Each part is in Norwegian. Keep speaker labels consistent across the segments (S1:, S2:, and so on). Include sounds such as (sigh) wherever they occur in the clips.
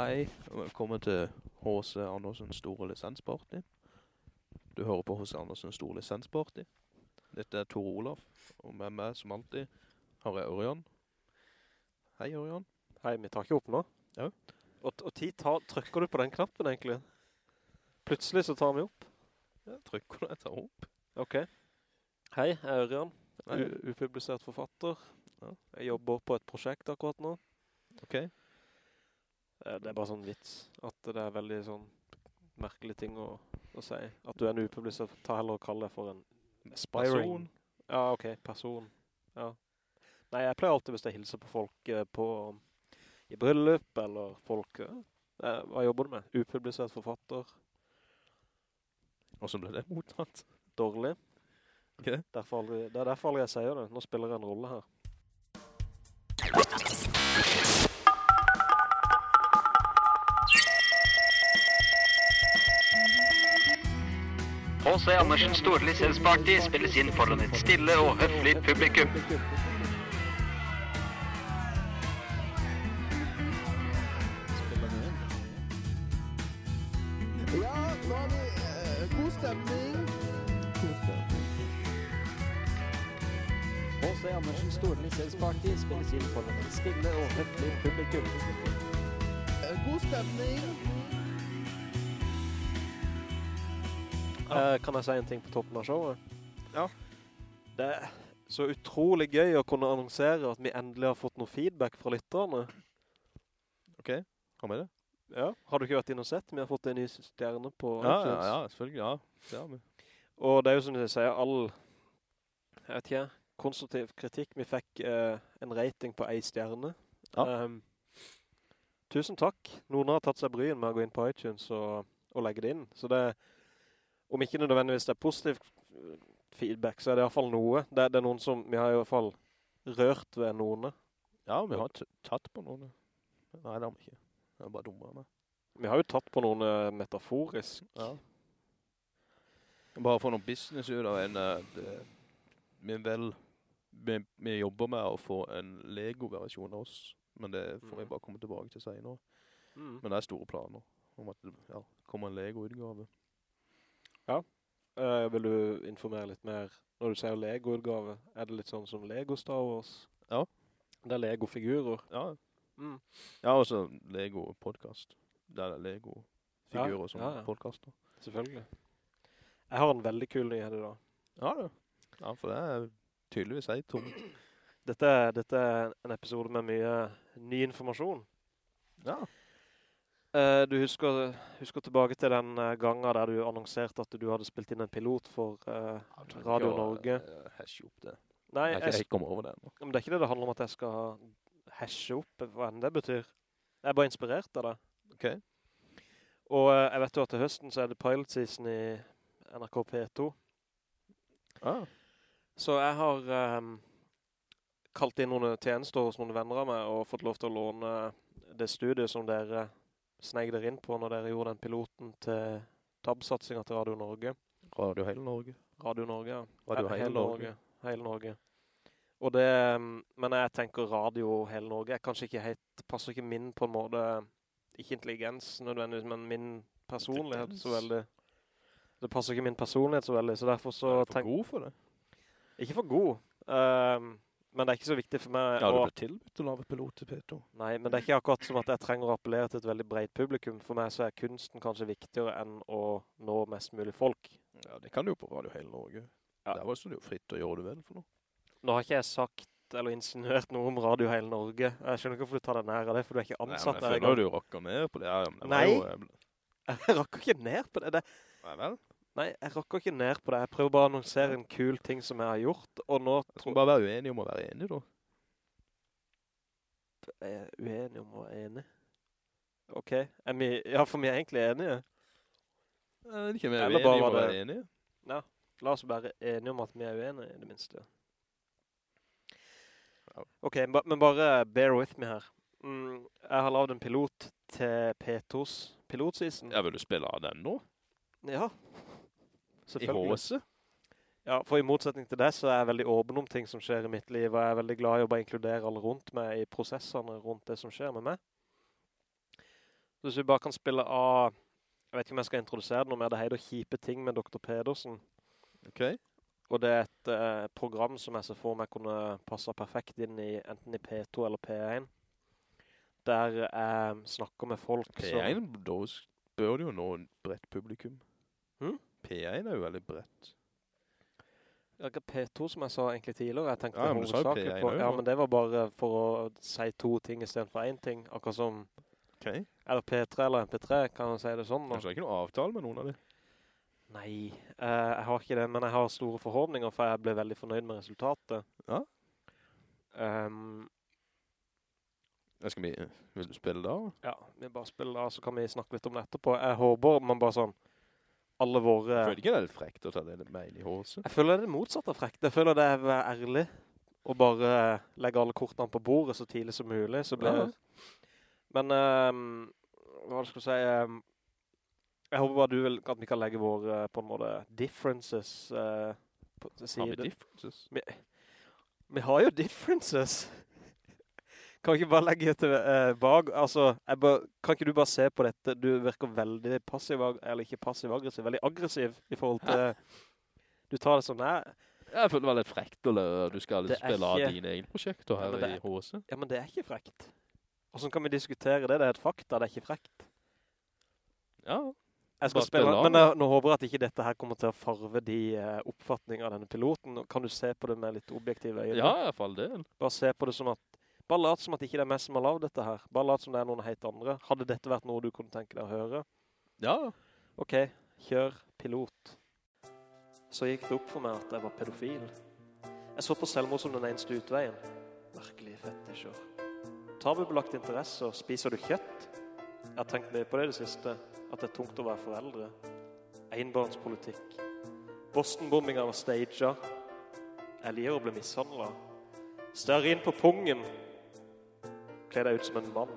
S1: Hei, og velkommen til H.C. Andersen store lisensparty. Du hører på H.C. Andersen store lisensparty. Dette er Tor Olav, og med meg som alltid har jeg Ørjan. Hei Ørjan.
S2: Hei, vi tar ikke opp nå.
S1: Ja.
S2: Og, og tid tar, trykker du på den knappen egentlig? Plutselig så tar vi opp.
S1: Ja, trykker du jeg tar opp?
S2: Ok. Hei, jeg er Ørjan, upublisert forfatter.
S1: Ja.
S2: Jeg jobber på et prosjekt akkurat nå.
S1: Ok.
S2: Eh, Det er bare sånn vits, at det er veldig sånn merkelig ting å, å si. At du er en upublisert, ta heller og kalle det for en.
S1: Person.
S2: Ja, ok, person. Ja. Nei, jeg pleier alltid hvis jeg hilser på folk eh, på, i bryllup, eller folk, eh, eh, hva jobber du med? Upublisert forfatter,
S1: Og så ble det mottatt.
S2: dårlig. Okay. Aldri, det er derfor aldri jeg sier det. Nå spiller jeg en rolle her.
S3: H.C. Andersens store lisensparty spilles inn foran et stille og høflig publikum.
S2: Kan jeg si en ting på toppen av showet?
S1: Ja.
S2: Det er så utrolig gøy å kunne annonsere at vi endelig har fått noe feedback fra lytterne.
S1: Ok, hva med det?
S2: Ja. Har du ikke vært inn og sett? Vi har fått en ny stjerne på
S1: Ja, ja, ja, selvfølgelig, ja. Det har vi.
S2: Og det er jo som jeg sier, all, jeg vet ikke, konstruktiv kritikk. Vi fikk eh, en rating på en stjerne.
S1: Ja.
S2: Um, tusen takk. Noen har tatt seg bryen med å gå inn på iTunes og, og legge det inn. Så det, om ikke nødvendigvis det er positiv eh, feedback, så er det i hvert fall noe. Det, det er noen som, vi har i hvert fall rørt ved noen.
S1: Ja, vi har tatt på noen. Nei, det har vi ikke. Det er bare dumme av meg.
S2: Vi har jo tatt på noen eh, metaforisk.
S1: Ja. Bare få noen business ut av en, eh, det, vi vel, vi, vi jobber med å få en Lego-versjon av oss, men det får vi
S2: Mhm.
S1: bare komme tilbake til senere.
S2: Mm.
S1: Men det er store planer om at det ja, kommer en Lego-utgave.
S2: Eh, vil du informere litt mer? Når du sier Lego-utgave, er det litt sånn som Lego Star Wars?
S1: Ja.
S2: Det er Lego-figurer.
S1: Ja,
S2: Mm.
S1: ja også Lego-podcast. Det er Lego-figurer
S2: Ja,
S1: som
S2: ja, ja.
S1: podcaster.
S2: Selvfølgelig. Jeg har en veldig kul nyhet i dag.
S1: Ja, det. Ja, for det er tydeligvis ei tom.
S2: Dette, dette er en episode med mye ny informasjon.
S1: Ja.
S2: Eh, du husker, husker tilbake til den eh, gangen der du annonserte at du hadde spilt inn en pilot for uh, Radio Norge.
S1: Hashe opp det.
S2: Nei,
S1: Jeg har ikke kommet over det ennå.
S2: men det er ikke det det handler om at jeg skal hashe opp, hva enn det betyr. Jeg er bare inspirert av det.
S1: Ok.
S2: Og jeg vet jo at til høsten så er det pilot season i NRK P2.
S1: Ah,
S2: Så jeg har um, kalt inn noen tjenester hos noen venner av meg og fått lov til å låne det studiet som dere sneig dere inn på når dere gjorde den piloten til TAB-satsingen til Radio Norge.
S1: Radio Hele Norge.
S2: Radio Norge, ja.
S1: Radio
S2: He-
S1: Hele Norge.
S2: Hele Norge. Og det, ehm, men jeg tenker radio hele Norge er kanskje ikke helt, passer ikke min på en måte, ikke intelligens nødvendigvis, men min personlighet så veldig. Det passer ikke min personlighet så veldig, så derfor så
S1: er du for god for det?
S2: Ikke for god. ehm, men det er ikke så viktig for meg.
S1: Ja, du ble tilbudt å lave pilot til P2.
S2: nei, men det er ikke akkurat som at jeg trenger å appellere til et veldig bredt publikum. For meg så er kunsten kanskje viktigere enn å nå mest mulig folk.
S1: Ja, det kan du jo på Radio Hele Norge.
S2: Ja.
S1: Der var det jo fritt å gjøre det vel for noe.
S2: Nå har ikke jeg sagt eller insinuert noe om Radio Hele Norge. Jeg skjønner ikke hvorfor du tar deg nær av det, for du er ikke
S1: Nei,
S2: ansatt
S1: men jeg føler du rakker ned på det.
S2: Nei.
S1: Jeg
S2: rakker (laughs) ikke ned på det. det.
S1: nei vel?
S2: Nei, jeg rakker ikke ned på det. Jeg prøver bare å annonsere en kul ting som jeg har gjort, og nå
S1: Jeg
S2: tror
S1: bare være uenig om å være enig, da.
S2: jeg er uenig om å være enig. Ok, er vi, ja, for vi er egentlig enige.
S1: Jeg vet ikke om jeg er
S2: uenige
S1: uenig om å være
S2: enige.
S1: Ja,
S2: La oss være enige om at vi er uenige, i det minste. Ok, men bare bear with me her. Mm, jeg har lavet en pilot til P2s pilotseason.
S1: Ja, vil du spille av den nå?
S2: Ja.
S1: I
S2: Selvfølgelig. Ja, for i motsetning til det så er jeg veldig åpen om ting som skjer i mitt liv, og jeg er veldig glad i å bare inkludere alle rundt meg i prosessene rundt det som skjer med meg. Så hvis vi bare kan spille av, jeg vet ikke om jeg skal introdusere det noe mer, det heter Kjipe ting med Dr. Pedersen.
S1: Ok.
S2: Og det er et eh, program som jeg ser for meg kunne passe perfekt inn i enten i P2 eller P1. Der jeg snakker med folk som...
S1: P1, da bør det jo nå en bredt publikum.
S2: Hm?
S1: P1 er jo veldig bredt.
S2: Ja, ikke P2 som jeg sa egentlig tidligere, jeg tenkte
S1: Ja,
S2: hovedsakelig på, ja, men det var bare for å si to ting i stedet for en ting, akkurat som,
S1: Ok.
S2: eller P3 eller MP3, kan man si det sånn da?
S1: Kanskje det er ikke noe avtale med noen av de?
S2: Nei, eh, jeg har ikke det, men jeg har store forhåpninger, for jeg ble veldig fornøyd med resultatet.
S1: Ja. Um, skal vi, vil du spille da?
S2: ja, vi bare spiller da, så kan vi snakke litt om det etterpå. Jeg håper man bare sånn, alle våre...
S1: Jeg føler ikke det er litt frekt å ta det med inn i håset.
S2: Jeg føler det er det motsatte av frekt. Jeg føler det er å være ærlig, og bare legge alle kortene på bordet så tidlig som mulig, så blir
S1: Ja.
S2: Men, um, hva skal jeg si, Um, jeg håper bare du vil, at vi kan legge våre, på en måte, differences uh, på siden.
S1: Har vi differences?
S2: Vi, vi har jo differences. Kan ikke bare legge til eh, bag? altså, bare, kan ikke du bare se på dette? Du virker veldig passiv, eller ikke passiv-aggressiv, veldig aggressiv i forhold til, (laughs) du tar det sånn, nei,
S1: Jeg føler det var litt frekt å la- du skal spille av dine egne prosjekter her
S2: ja, er...
S1: i
S2: er- ja, men det er ikke frekt. Og sånn kan vi diskutere det? Det er et fakta, det er ikke frekt.
S1: Ja.
S2: Jeg skal spille,
S1: spille
S2: men jeg, nå håper jeg at ikke dette her kommer til å farve de uh, oppfatninger av denne piloten. Kan du se på det med litt objektive øyne?
S1: Ja, i hvert fall det.
S2: Bare se på det som at, bare lat som at ikke det er meg som har lavet dette her. Bare lat som det er noen helt andre. Hadde dette vært noe du kunne tenke deg å høre?
S1: Ja.
S2: Ok, kjør pilot. Så gikk det opp for meg at jeg var pedofil. Jeg så på selvmord som den eneste utveien. Merkelige fetisjer. Tabubelagt interesser. Spiser du kjøtt? Jeg har tenkt mye på det i det siste. At det er tungt å være foreldre. Einbarnspolitikk. Boston-bombinga var staged. Jeg liker å bli mishandlet. Stearin på pungen. Kle deg ut som en mann.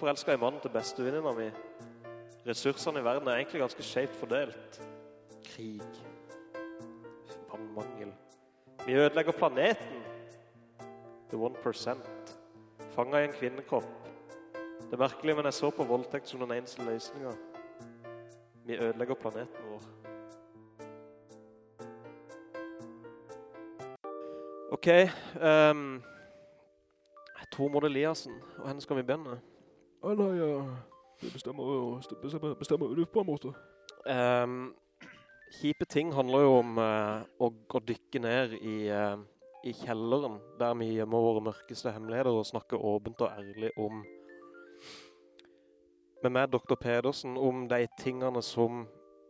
S2: Forelsket i mannen til bestevenninna mi. Ressursene i verden er egentlig ganske skjevt fordelt. Krig. Vannmangel. Vi ødelegger planeten. The one percent. Fanga i en kvinnekropp. Det er merkelig, men jeg så på voldtekt som den eneste løsninga. Vi ødelegger planeten vår. Ok, um, Tormod Eliassen, og henne skal vi begynne?
S4: Ja, nei, ja. Det bestemmer jo bestemmer, bestemmer du på en måte.
S2: Um, kjipe ting handler jo om uh, å, å dykke ned i, uh, i kjelleren, der vi gjemmer våre mørkeste hemmeligheter og snakker åpent og ærlig om med meg, Dr. Pedersen, om de tingene som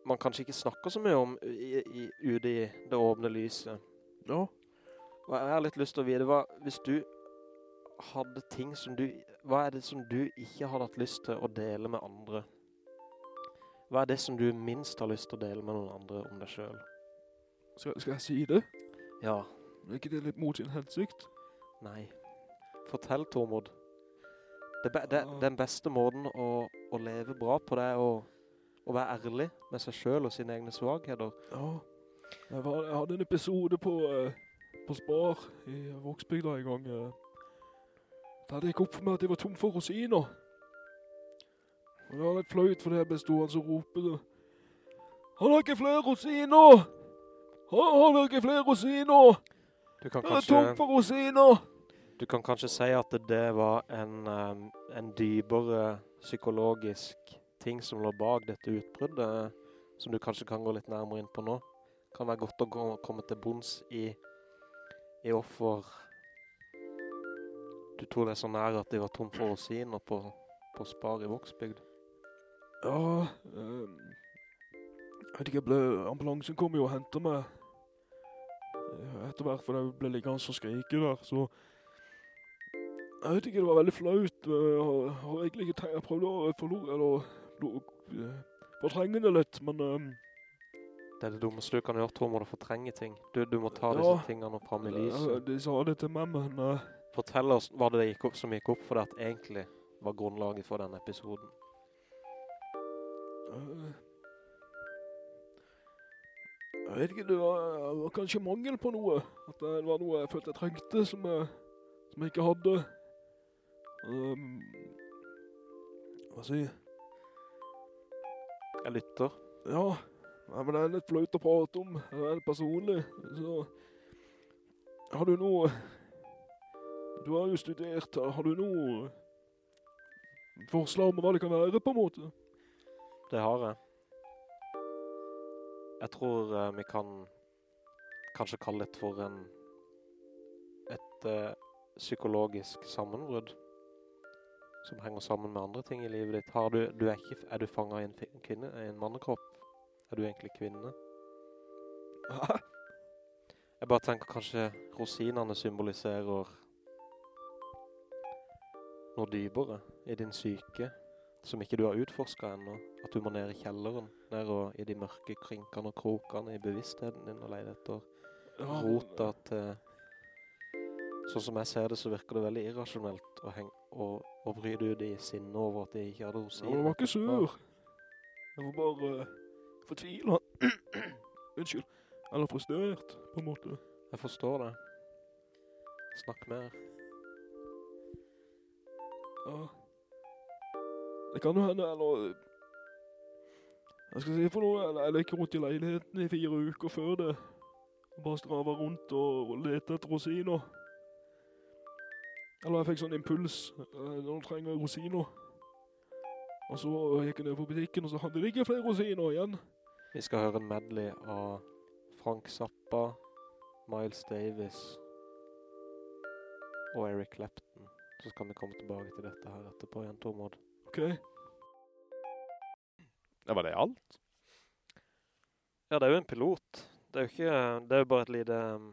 S2: man kanskje ikke snakker så mye om i, i, ute i det åpne lyset.
S4: Ja.
S2: Og jeg har litt lyst til å vite, hva, hvis du hadde ting som du, hva er det som du ikke hadde hatt lyst til å dele med andre? Hva er det som du minst har lyst til å dele med noen andre om deg selv?
S4: Skal, skal jeg si det?
S2: Ja,
S4: Er ikke det litt mot sin hensikt?
S2: nei. Fortell, Tormod. Det, be, det, den beste måten å, å leve bra på det er å, å være ærlig med seg selv og sine egne svagheter.
S4: Ja. Jeg, var, jeg hadde en episode på, eh, på Spar i Vågsbygda en gang. Eh, der det gikk opp for meg at jeg var tom for rosiner. Og det var litt flaut, for jeg bestod han som ropet. det. Han har ikke flere rosiner! Han han har ikke flere rosiner!
S2: Du kan
S4: Jeg er tom for rosiner!
S2: du kan kanskje si at det var en, um, en dybere psykologisk ting som lå bak dette utbruddet, som du kanskje kan gå litt nærmere inn på nå. Kan være godt å gå, komme til bunns i, i hvorfor du tror det er så nære at de var tom for rosiner på, på Spar i Voksbygd?
S4: Ja, ehm, jeg vet ikke, ble, ambulansen kom jo og hentet meg eh, etter hvert, for det ble liggende og skrike der, så jeg vet ikke, det var veldig flaut. eh, Jeg har, egentlig ikke tenkt, jeg prøvde å forlore, eller fortrenge det litt, men Um,
S2: Det er det dummeste du kan gjøre, må du fortrenge ting. Du, du må ta
S4: Ja.
S2: disse tingene fram i lyset.
S4: Ja, de sa det til meg, men eh,
S2: Fortell oss hva det gikk opp, som gikk opp for det at egentlig var grunnlaget for den episoden.
S4: eh, jeg vet ikke, det var, det var kanskje mangel på noe. At det var noe jeg følte jeg trengte, som jeg, som jeg ikke hadde. Um, hva si?
S2: Jeg lytter.
S4: Ja, men det er litt fløyt å prate om. Det er litt personlig. Så har du noe Du har jo studert her. Har du noe forslag om hva det kan være, på en måte?
S2: Det har jeg. Jeg tror uh, vi kan kanskje kalle det for en et uh, psykologisk sammenbrudd som henger sammen med andre ting i livet ditt. Har du, du er, ikke, er du fanget i en kvinne, i en mannekropp? Er du egentlig kvinne?
S4: Hæ?
S2: Jeg bare tenker kanskje rosinene symboliserer noe dypere i din syke, som ikke du har utforsket ennå. At du må ned i kjelleren, ned og i de mørke krinkene og krokene i bevisstheten din og leide etter rota til... Sånn som jeg ser det, så virker det veldig irrasjonelt å, heng, å, å bryte ut i sinne over at de ikke hadde
S4: hos
S2: rosiner.
S4: men jeg var ikke sur. Jeg var bare uh, fortvila. (clears throat) Unnskyld. Eller frustrert, på en måte.
S2: Jeg forstår det. Snakk mer.
S4: Ja. Det kan jo hende, eller... Jeg skal si for noe, eller jeg leker rundt i leiligheten i fire uker før det. Bare strava rundt og lete etter rosiner. Eller jeg fikk sånn impuls, nå trenger jeg rosiner. Og så gikk jeg ned på butikken, og så hadde de ikke flere rosiner igjen.
S2: Vi skal høre en medley av Frank Zappa, Miles Davis og Eric Clapton. Så kan vi komme tilbake til dette her etterpå igjen, Tormod.
S4: Ok?
S1: Ja, var det alt?
S2: Ja, det er jo en pilot. Det er jo ikke, det er jo bare et lite um,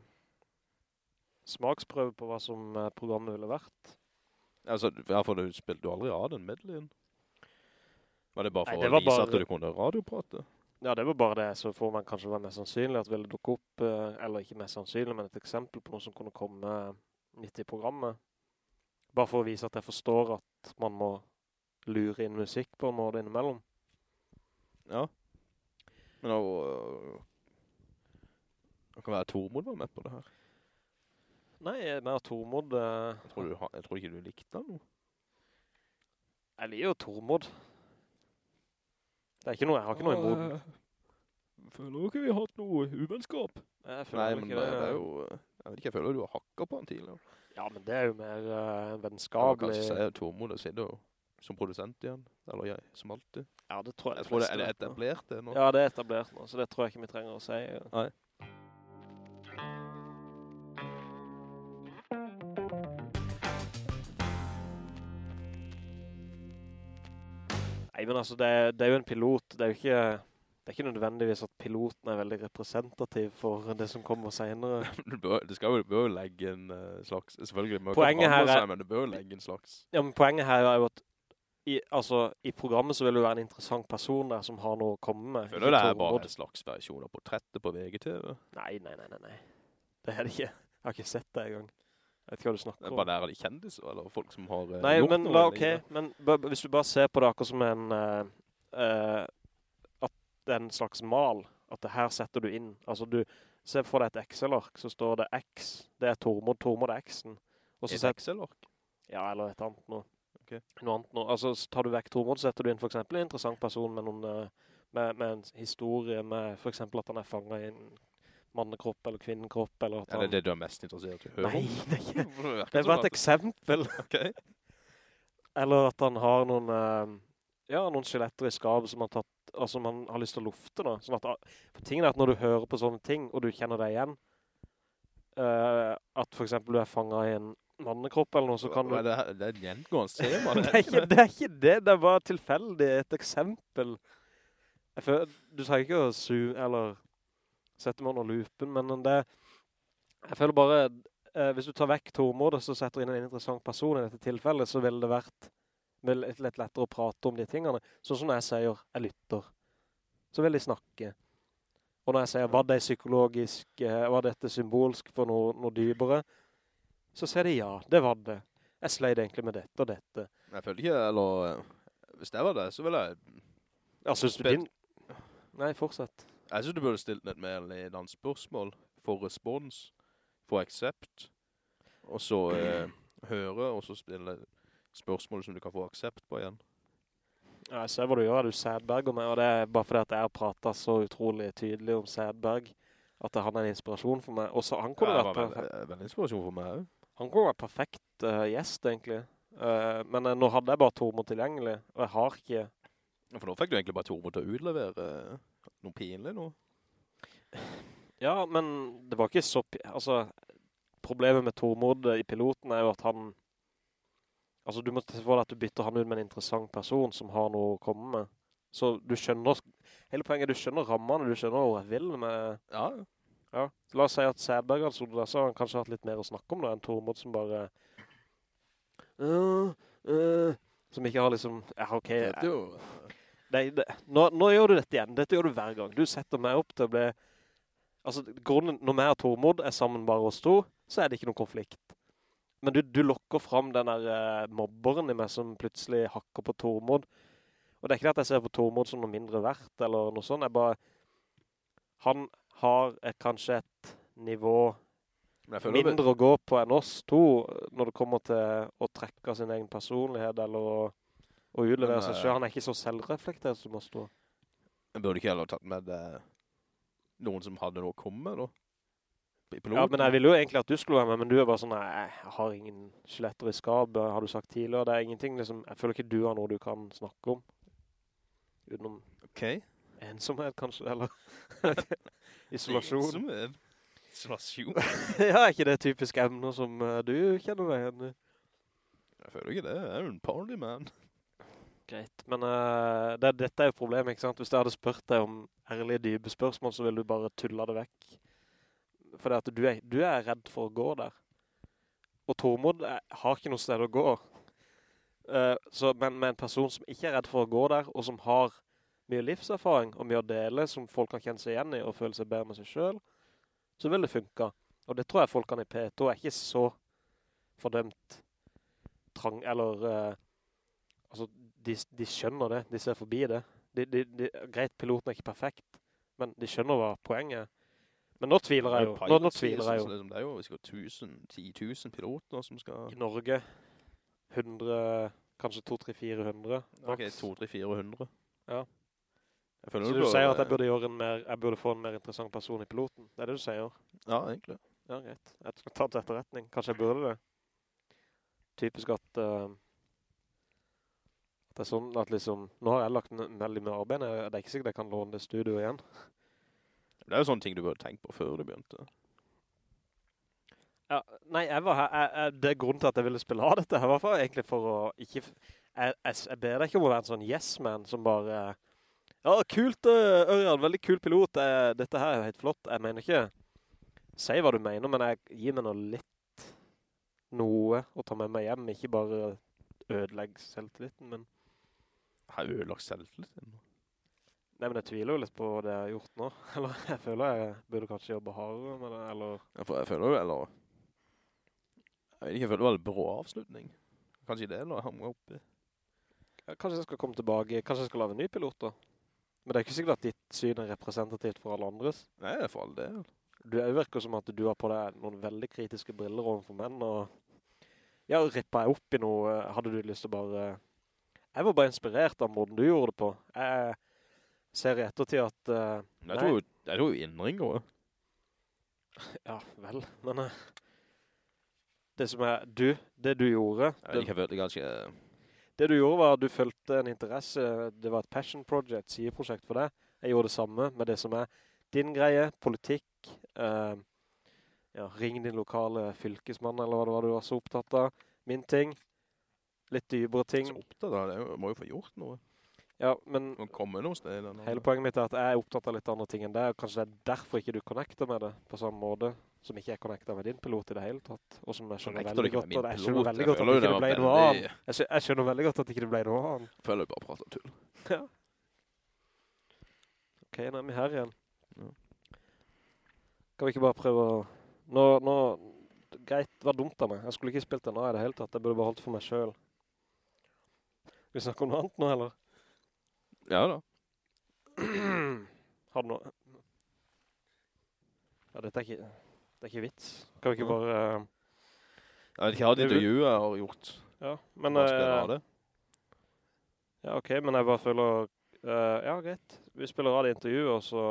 S2: smaksprøve på hva som eh, programmet ville vært.
S1: Altså, hvorfor for du spilte du aldri av den medleyen? Var det bare
S2: Nei,
S1: for
S2: det
S1: å vise
S2: bare-
S1: at du kunne radioprate?
S2: Ja, det var bare det, så får man kanskje være mest sannsynlig at det ville dukke opp, eh, eller ikke mest sannsynlig, men et eksempel på noe som kunne komme midt i programmet. Bare for å vise at jeg forstår at man må lure inn musikk på en måte innimellom.
S1: Ja. Men da... Det kan være Tormod var med på det her.
S2: Nei, med Tormod, eh,
S1: Jeg tror, du, jeg tror ikke du likte han noe.
S2: jeg liker jo Tormod. Det er ikke noe, jeg har ikke noe imot.
S4: Ja, Føler du ikke vi har hatt noe uvennskap.
S1: Nei, men det, det er jo... Jeg vet ikke, jeg føler du har hakket på han tidligere.
S2: Ja, men det er jo mer uh,
S1: vennskapelig.
S2: vennskapelig.
S1: kanskje si Tormod sitter jo som produsent igjen. Eller jeg, som alltid.
S2: Ja, det tror jeg.
S1: Jeg tror det er det etablert det nå.
S2: Ja, det er etablert nå, så det tror jeg ikke vi trenger å si.
S1: Nei.
S2: Nei, men altså, det det er jo en pilot. Det er jo ikke, det er ikke nødvendigvis at piloten er veldig representativ for det som kommer senere. (laughs)
S1: Du bør, du, skal jo, du bør legge en øh, slags... Selvfølgelig, må ikke
S2: Poenget her er-
S1: seg, men du bør legge en slags...
S2: Ja, men poenget her er jo at i, altså, i programmet så vil jo være en interessant person der som har noe å komme med.
S1: Føler
S2: du
S1: det er bare en slags versjon av portrettet på VGTV.
S2: Nei, nei, nei, nei, nei. Det er det ikke. Jeg har ikke sett det engang. Jeg vet ikke hva du
S1: Det
S2: snakker
S1: er
S2: om.
S1: bare der er de kjendiser, eller folk som har øh,
S2: Nei,
S1: gjort
S2: men
S1: noe. Nei,
S2: ok, men hvis du bare ser på det akkurat som en, Uh, eh, at det er en slags mal, at det her setter du inn, altså du ser for deg et Excel-ark, så står det X, det er Tormod, Tormod er X-en,
S1: Et Excel-ark.
S2: ja, eller et annet noe,
S1: Ok.
S2: noe annet noe, altså tar du vekk Tormod, så setter du inn for eksempel en interessant person med noen, eh, med, med en historie, med for eksempel at han er fanget i en mannekropp eller kvinnekropp, eller
S1: Er det det du er mest interessert i å høre
S2: Nei, (laughs) det er ikke, det er bare et eksempel.
S1: Ok.
S2: Eller at han har noen, eh, ja, noen skjeletter i skap som man, tatt, han har lyst til å lufte da. Sånn at, for tingen er at når du hører på sånne ting, og du kjenner deg igjen, uh, at for eksempel du er fanget i en mannekropp eller noe, så kan du...
S1: Hva er det, (laughs) det er en gjengående tema,
S2: det, er ikke, det er ikke det, det er bare tilfeldig, et eksempel. Føler, du trenger ikke å su, eller sette meg under lupen, men det, jeg føler bare, uh, hvis du tar vekk to og så setter inn en interessant person i dette tilfellet, så ville det vært vel er litt lettere å prate om de tingene. Sånn som når jeg sier, jeg lytter. Så vil de snakke. Og når jeg sier, var det psykologisk, eh, var dette symbolsk for noe, noe dybere, så sier de ja, det var det. Jeg sleit egentlig med dette og dette.
S1: Jeg føler ikke, eller... øh, Hvis det var det, så ville jeg...
S2: Jeg synes du din... Nei, fortsett.
S1: Jeg synes du burde stilt litt mer ledende spørsmål for respons, for accept, og så eh, høre, og så stille spørsmål som du kan få aksept på igjen.
S2: Jeg ser hva du gjør, du Sædberger meg, og det er bare fordi at jeg har pratet så utrolig tydelig om Sædberg, at han er en inspirasjon for meg. Og så han kunne
S1: Ja,
S2: vært perfekt,
S1: veldig, veldig inspirasjon for meg
S2: han kunne vært perfekt uh, gjest, egentlig. Uh, men uh, nå hadde jeg bare Tormod tilgjengelig, og jeg har ikke...
S1: For nå fikk du egentlig bare Tormod til å utlevere eh, noe pinlig nå.
S2: Ja, men det var ikke så... Altså, problemet med Tormod eh, i piloten er jo at han... Altså, du må deg at du bytter han ut med en interessant person som har noe å komme med. Så du skjønner... Hele poenget er du skjønner rammene, du skjønner hva jeg vil med...
S1: Ja,
S2: Ja, la oss si at Sædberg hadde stått der, så har han kanskje hatt litt mer å snakke om da, enn Tormod som bare... «Øh, øh», som ikke har liksom... Ja, ok.
S1: er.
S2: Nei, det, nå, nå gjør du dette igjen. Dette gjør du hver gang. Du setter meg opp til å bli... Altså, grunnen, når vi og Tormod er sammen bare oss to, så er det ikke noen konflikt. Men du, du lokker fram den der eh, mobberen i meg som plutselig hakker på Tormod. Og det er ikke det at jeg ser på Tormod som noe mindre verdt, eller noe sånt. Jeg bare... Han har et, kanskje et nivå mindre å gå på enn oss to, når det kommer til å trekke sin egen personlighet, eller å, å utlevere seg
S1: eh,
S2: selv. Han er ikke så selvreflektert som oss to.
S1: Jeg burde ikke heller tatt med det. noen som hadde noe å komme da. I piloten.
S2: Ja, men jeg ville jo egentlig at du skulle være med, men du er bare sånn, nei, jeg har ingen skjeletter i skab, har du sagt tidligere. Det er ingenting, liksom, jeg føler ikke du har noe du kan snakke om. Utenom
S1: okay.
S2: ensomhet, kanskje, eller (laughs) isolasjon.
S1: Ensomhet. Isolasjon. (laughs)
S2: ja, er ikke det typiske emner som uh, du kjenner deg igjen i?
S1: Jeg føler ikke det. Jeg er jo en party man
S2: Greit, men uh, det, dette er jo problemet, ikke sant? Hvis jeg hadde spurt deg om ærlige dype spørsmål, så ville du bare tulla det vekk. For at du er, du er redd for å gå der. Og Tormod er, har ikke noe sted å gå. Uh, så, men med en person som ikke er redd for å gå der, og som har mye livserfaring og mye å dele, som folk kan kjenne seg igjen i og føle seg bedre med seg selv, så vil det funke. Og det tror jeg folkene i P2 er ikke så fordømt trang, eller... uh, altså, de, de skjønner det, de ser forbi det. De, de, de, greit, piloten er ikke perfekt, men de skjønner hva poenget er. Men nå tviler jeg jo. Nå, nå tviler jeg jo.
S1: Liksom, det er jo ha 1000, 10 000 piloter som skal...
S2: I Norge, 100, kanskje 2, 3, 400.
S1: Ok,
S2: maks.
S1: 2, 3, 400.
S2: Ja.
S1: Jeg
S2: Så
S1: det
S2: du sier at jeg burde, en mer, jeg burde få en mer interessant person i piloten? Det er det du sier?
S1: Ja, egentlig.
S2: Ja, greit. Jeg skal ta til etterretning. Kanskje jeg burde det. Typisk at, Uh, det er sånn at liksom, nå har jeg lagt veldig mye arbeid og Det er ikke sikkert jeg kan låne det studioet igjen.
S1: Det er jo sånne ting du burde tenkt på før du begynte.
S2: Ja, nei, jeg var her, jeg, jeg, det er grunnen til at jeg ville spille av dette her, i hvert fall egentlig for å ikke, jeg, jeg, ber deg ikke om å være en sånn yes-man som bare, ja, kult, uh, Ørjan, veldig kul pilot, eh, dette her er helt flott, jeg mener ikke, si hva du mener, men jeg gir meg noe litt, noe å ta med meg hjem, ikke bare ødelegge selvtilliten, men,
S1: Jeg har ødelagt selvtilliten.
S2: Nei, men jeg tviler jo litt på det jeg har gjort nå, (laughs) eller jeg føler jeg burde kanskje jobbe hardere med det, eller,
S1: Jeg, jeg føler jo, eller... Jeg vet ikke, jeg føler det var en bra avslutning. Kanskje det, eller hamre oppi.
S2: Ja, Kanskje jeg skal komme tilbake, kanskje jeg skal lave en ny pilot da. Men det er ikke sikkert at ditt syn er representativt for alle andres.
S1: Nei, for all del.
S2: Du er virker som at du har på deg noen veldig kritiske briller overfor menn, og ja, rippet jeg opp i noe, hadde du lyst til å bare... Jeg var bare inspirert av måten du gjorde det på. Jeg ser i ettertid at... Uh,
S1: Men jeg tror jo, jeg tror jo innring også. (laughs)
S2: Ja, vel, men... Uh, det som er, du, det du gjorde...
S1: Jeg vet ikke, jeg det ganske...
S2: Det du gjorde var at du følte en interesse, det var et passion project, sideprosjekt for deg. Jeg gjorde det samme med det som er din greie, politikk, uh, ja, ring din lokale fylkesmann, eller hva det var du var så opptatt av. Min ting, litt dypere ting.
S1: Så opptatt av det, jeg må jo få gjort noe.
S2: Ja, men
S1: sted.
S2: hele poenget mitt er at jeg er opptatt av litt andre ting enn det, og kanskje det er derfor ikke du connecter med det på samme måte, som ikke jeg connecter med din pilot i det hele tatt, og som jeg skjønner veldig godt, og jeg skjønner veldig godt at
S1: det
S2: ikke det
S1: det
S2: ble noe annet. Jeg skjønner veldig godt at ikke det ble noe.
S1: Jeg føler jo bare prater tull.
S2: Ja. Ok, nå er vi her igjen. Kan vi ikke bare prøve å... Nå, nå... Greit, det var dumt av meg. Jeg skulle ikke spilt den av i det hele tatt. Jeg burde bare holdt for meg selv. Skal vi snakke om noe annet nå, eller?
S1: Ja da. (clears throat)
S2: Har du noe... Ja, dette er ikke... Det er ikke vits. Kan vi ikke bare... Uh...
S1: Jeg vet ikke hva
S2: vel-
S1: intervjuet jeg har gjort.
S2: Ja, men... Eh,
S1: det.
S2: Ja, ok, men jeg bare føler... Uh, ja, greit. Vi spiller av det intervjuet, og så...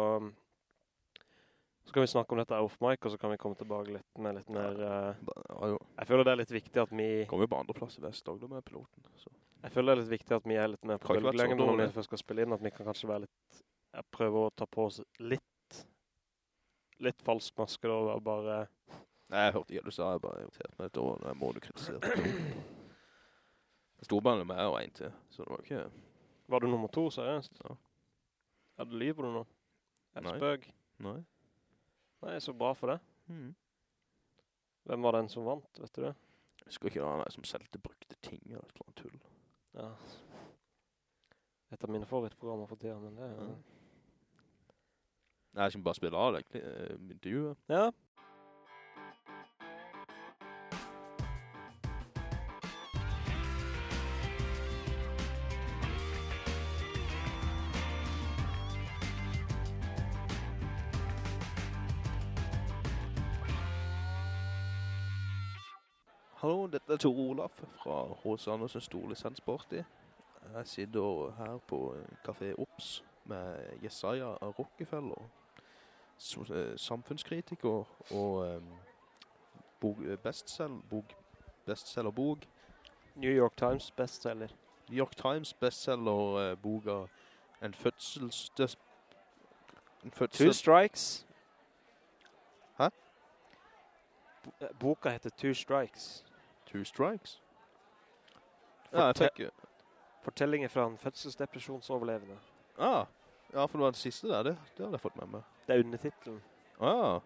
S2: Så kan vi snakke om dette off mic, og så kan vi komme tilbake litt med litt mer...
S1: Uh, Ja, jo.
S2: jeg føler det er litt viktig at vi...
S1: Kommer jo på andre plass i Vestdag, da med piloten. Så.
S2: Jeg føler det er litt viktig at vi er litt mer på bølgelengden når vi først skal spille inn, at vi kan kanskje være litt... Jeg prøver å ta på oss litt... Litt falsk maske da, og bare...
S1: Nei, jeg hørte ikke hva du sa, jeg bare irritert meg litt over jeg må du kritiserte. Storbandet med meg og en til, så det var ikke...
S2: Var du nummer to, seriøst?
S1: Ja.
S2: Ja, du lyver du nå? Et
S1: Nei.
S2: spøk?
S1: Nei.
S2: Nei, så bra for det.
S1: Mm.
S2: Hvem var den som vant, vet du det?
S1: Jeg husker ikke han der som selte brukte ting eller et eller annet tull.
S2: Ja. Et av mine favorittprogrammer for tida, men det er...
S1: Ja. Nei, jeg skal bare spille av det, egentlig, eh, intervjuet.
S2: Ja.
S1: Hallo, dette er Tor Olaf fra H.C. Andersen Storlisens Lisensparty. Jeg sitter her på Café Ops med Jesaja Rockefeller, eh, samfunnskritiker og um, bok, bestsell.
S2: New York Times bestseller.
S1: New York Times bestsellerboka En fødsels... En fødsels... Two.
S2: Strikes.
S1: Hæ?
S2: Bo- eh, Boka heter Two Strikes.
S1: Two Strikes? Ja, jeg tenker...
S2: Fortellinger fra en fødselsdepresjonsoverlevende.
S1: Ah, ja, for det var den siste der, det, det hadde jeg fått med meg.
S2: Det er undertitlen.
S1: Ah,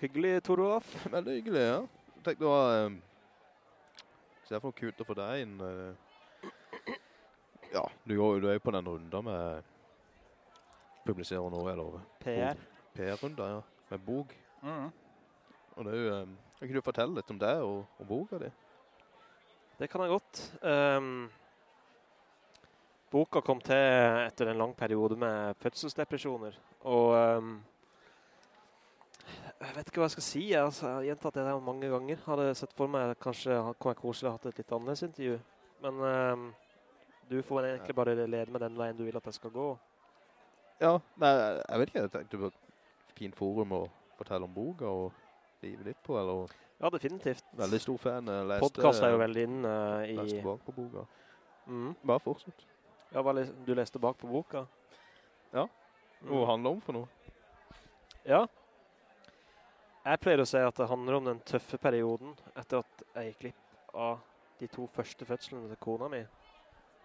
S2: Hyggelig, Tor Olaf. (laughs)
S1: veldig hyggelig, ja. Jeg tenkte det var... Um, se for noe kult å få deg inn. Uh, ja, du, går, du er jo på den runden med publiserer nå, eller
S2: PR.
S1: PR-runda, ja, med bog.
S2: Mm.
S1: Og det er jo... Um, kan ikke du fortelle litt om det og, og boka di?
S2: Det kan jeg godt. Um, boka kom til etter en lang periode med fødselsdepresjoner. Og um, jeg vet ikke hva jeg skal si. jeg, har gjentatt det mange ganger. Hadde sett for meg kanskje kunne jeg koselig hatt et litt annerledes intervju. Men um, du får egentlig bare lede med den veien du vil at jeg skal gå.
S1: Ja, nei, jeg vet ikke, jeg tenkte på et fint forum å fortelle om boka og livet ditt på, eller
S2: Ja, definitivt.
S1: veldig stor fan. Leste,
S2: Podcast er jo veldig inne i...
S1: Leste bak på boka.
S2: Mm.
S1: Bare fortsatt.
S2: Ja, hva les- du leste bak på boka?
S1: Ja.
S2: Mm.
S1: Hva handler om for noe?
S2: Ja. Jeg pleier å si at det handler om den tøffe perioden etter at jeg gikk glipp av de to første fødslene til kona mi.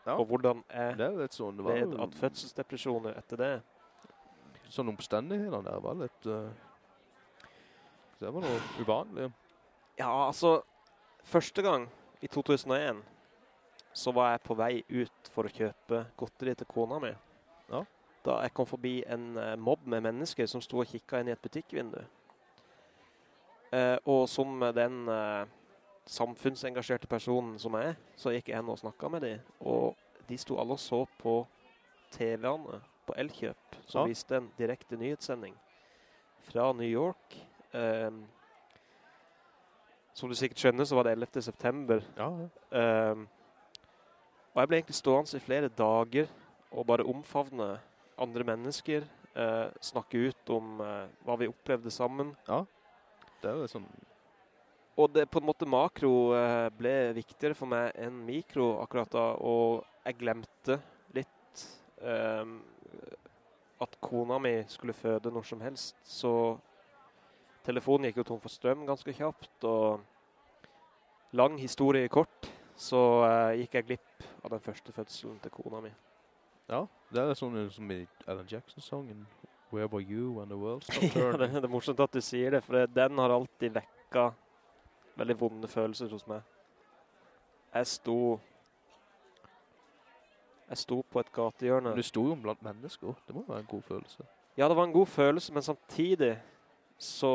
S1: Ja.
S2: Og hvordan jeg
S1: Det er sånn, det var
S2: led av fødselsdepresjoner etter det.
S1: sånn omstendighetene der var litt, uh, det var noe uvanlig.
S2: Ja, altså, første gang i 2001 så var jeg på vei ut for å kjøpe godteri til kona mi.
S1: Ja.
S2: Da jeg kom forbi en eh, mobb med mennesker som sto og kikket inn i et butikkvindu. Eh, og som den eh, samfunnsengasjerte personen som jeg er, så gikk jeg hen og snakket med dem. Og de sto alle og så på TV-ene på Elkjøp, som
S1: Ja.
S2: viste en direkte nyhetssending fra New York. Ehm, som du sikkert skjønner, så var det 11. september.
S1: Ja, ja.
S2: Ehm, og jeg ble egentlig stående i flere dager og bare omfavne andre mennesker, eh, snakke ut om eh, hva vi opplevde sammen.
S1: Det er jo sånn,
S2: Og det på en måte makro eh, ble viktigere for meg enn mikro akkurat da, og jeg glemte litt ehm, at kona mi skulle føde når som helst, så telefonen gikk jo tom for strøm ganske kjapt, og lang historie kort, så eh, gikk jeg glipp av den første fødselen til kona mi.
S1: ja, det er sånn som i Alan Jackson-sangen, Where Were You When The World Stopped (laughs)
S2: ja, det, det er morsomt at du sier det, for den har alltid vekka veldig vonde følelser hos meg. Jeg sto... Jeg sto på et gatehjørne.
S1: Du sto jo blant mennesker, det må være en god følelse.
S2: Ja, det var en god følelse, men samtidig så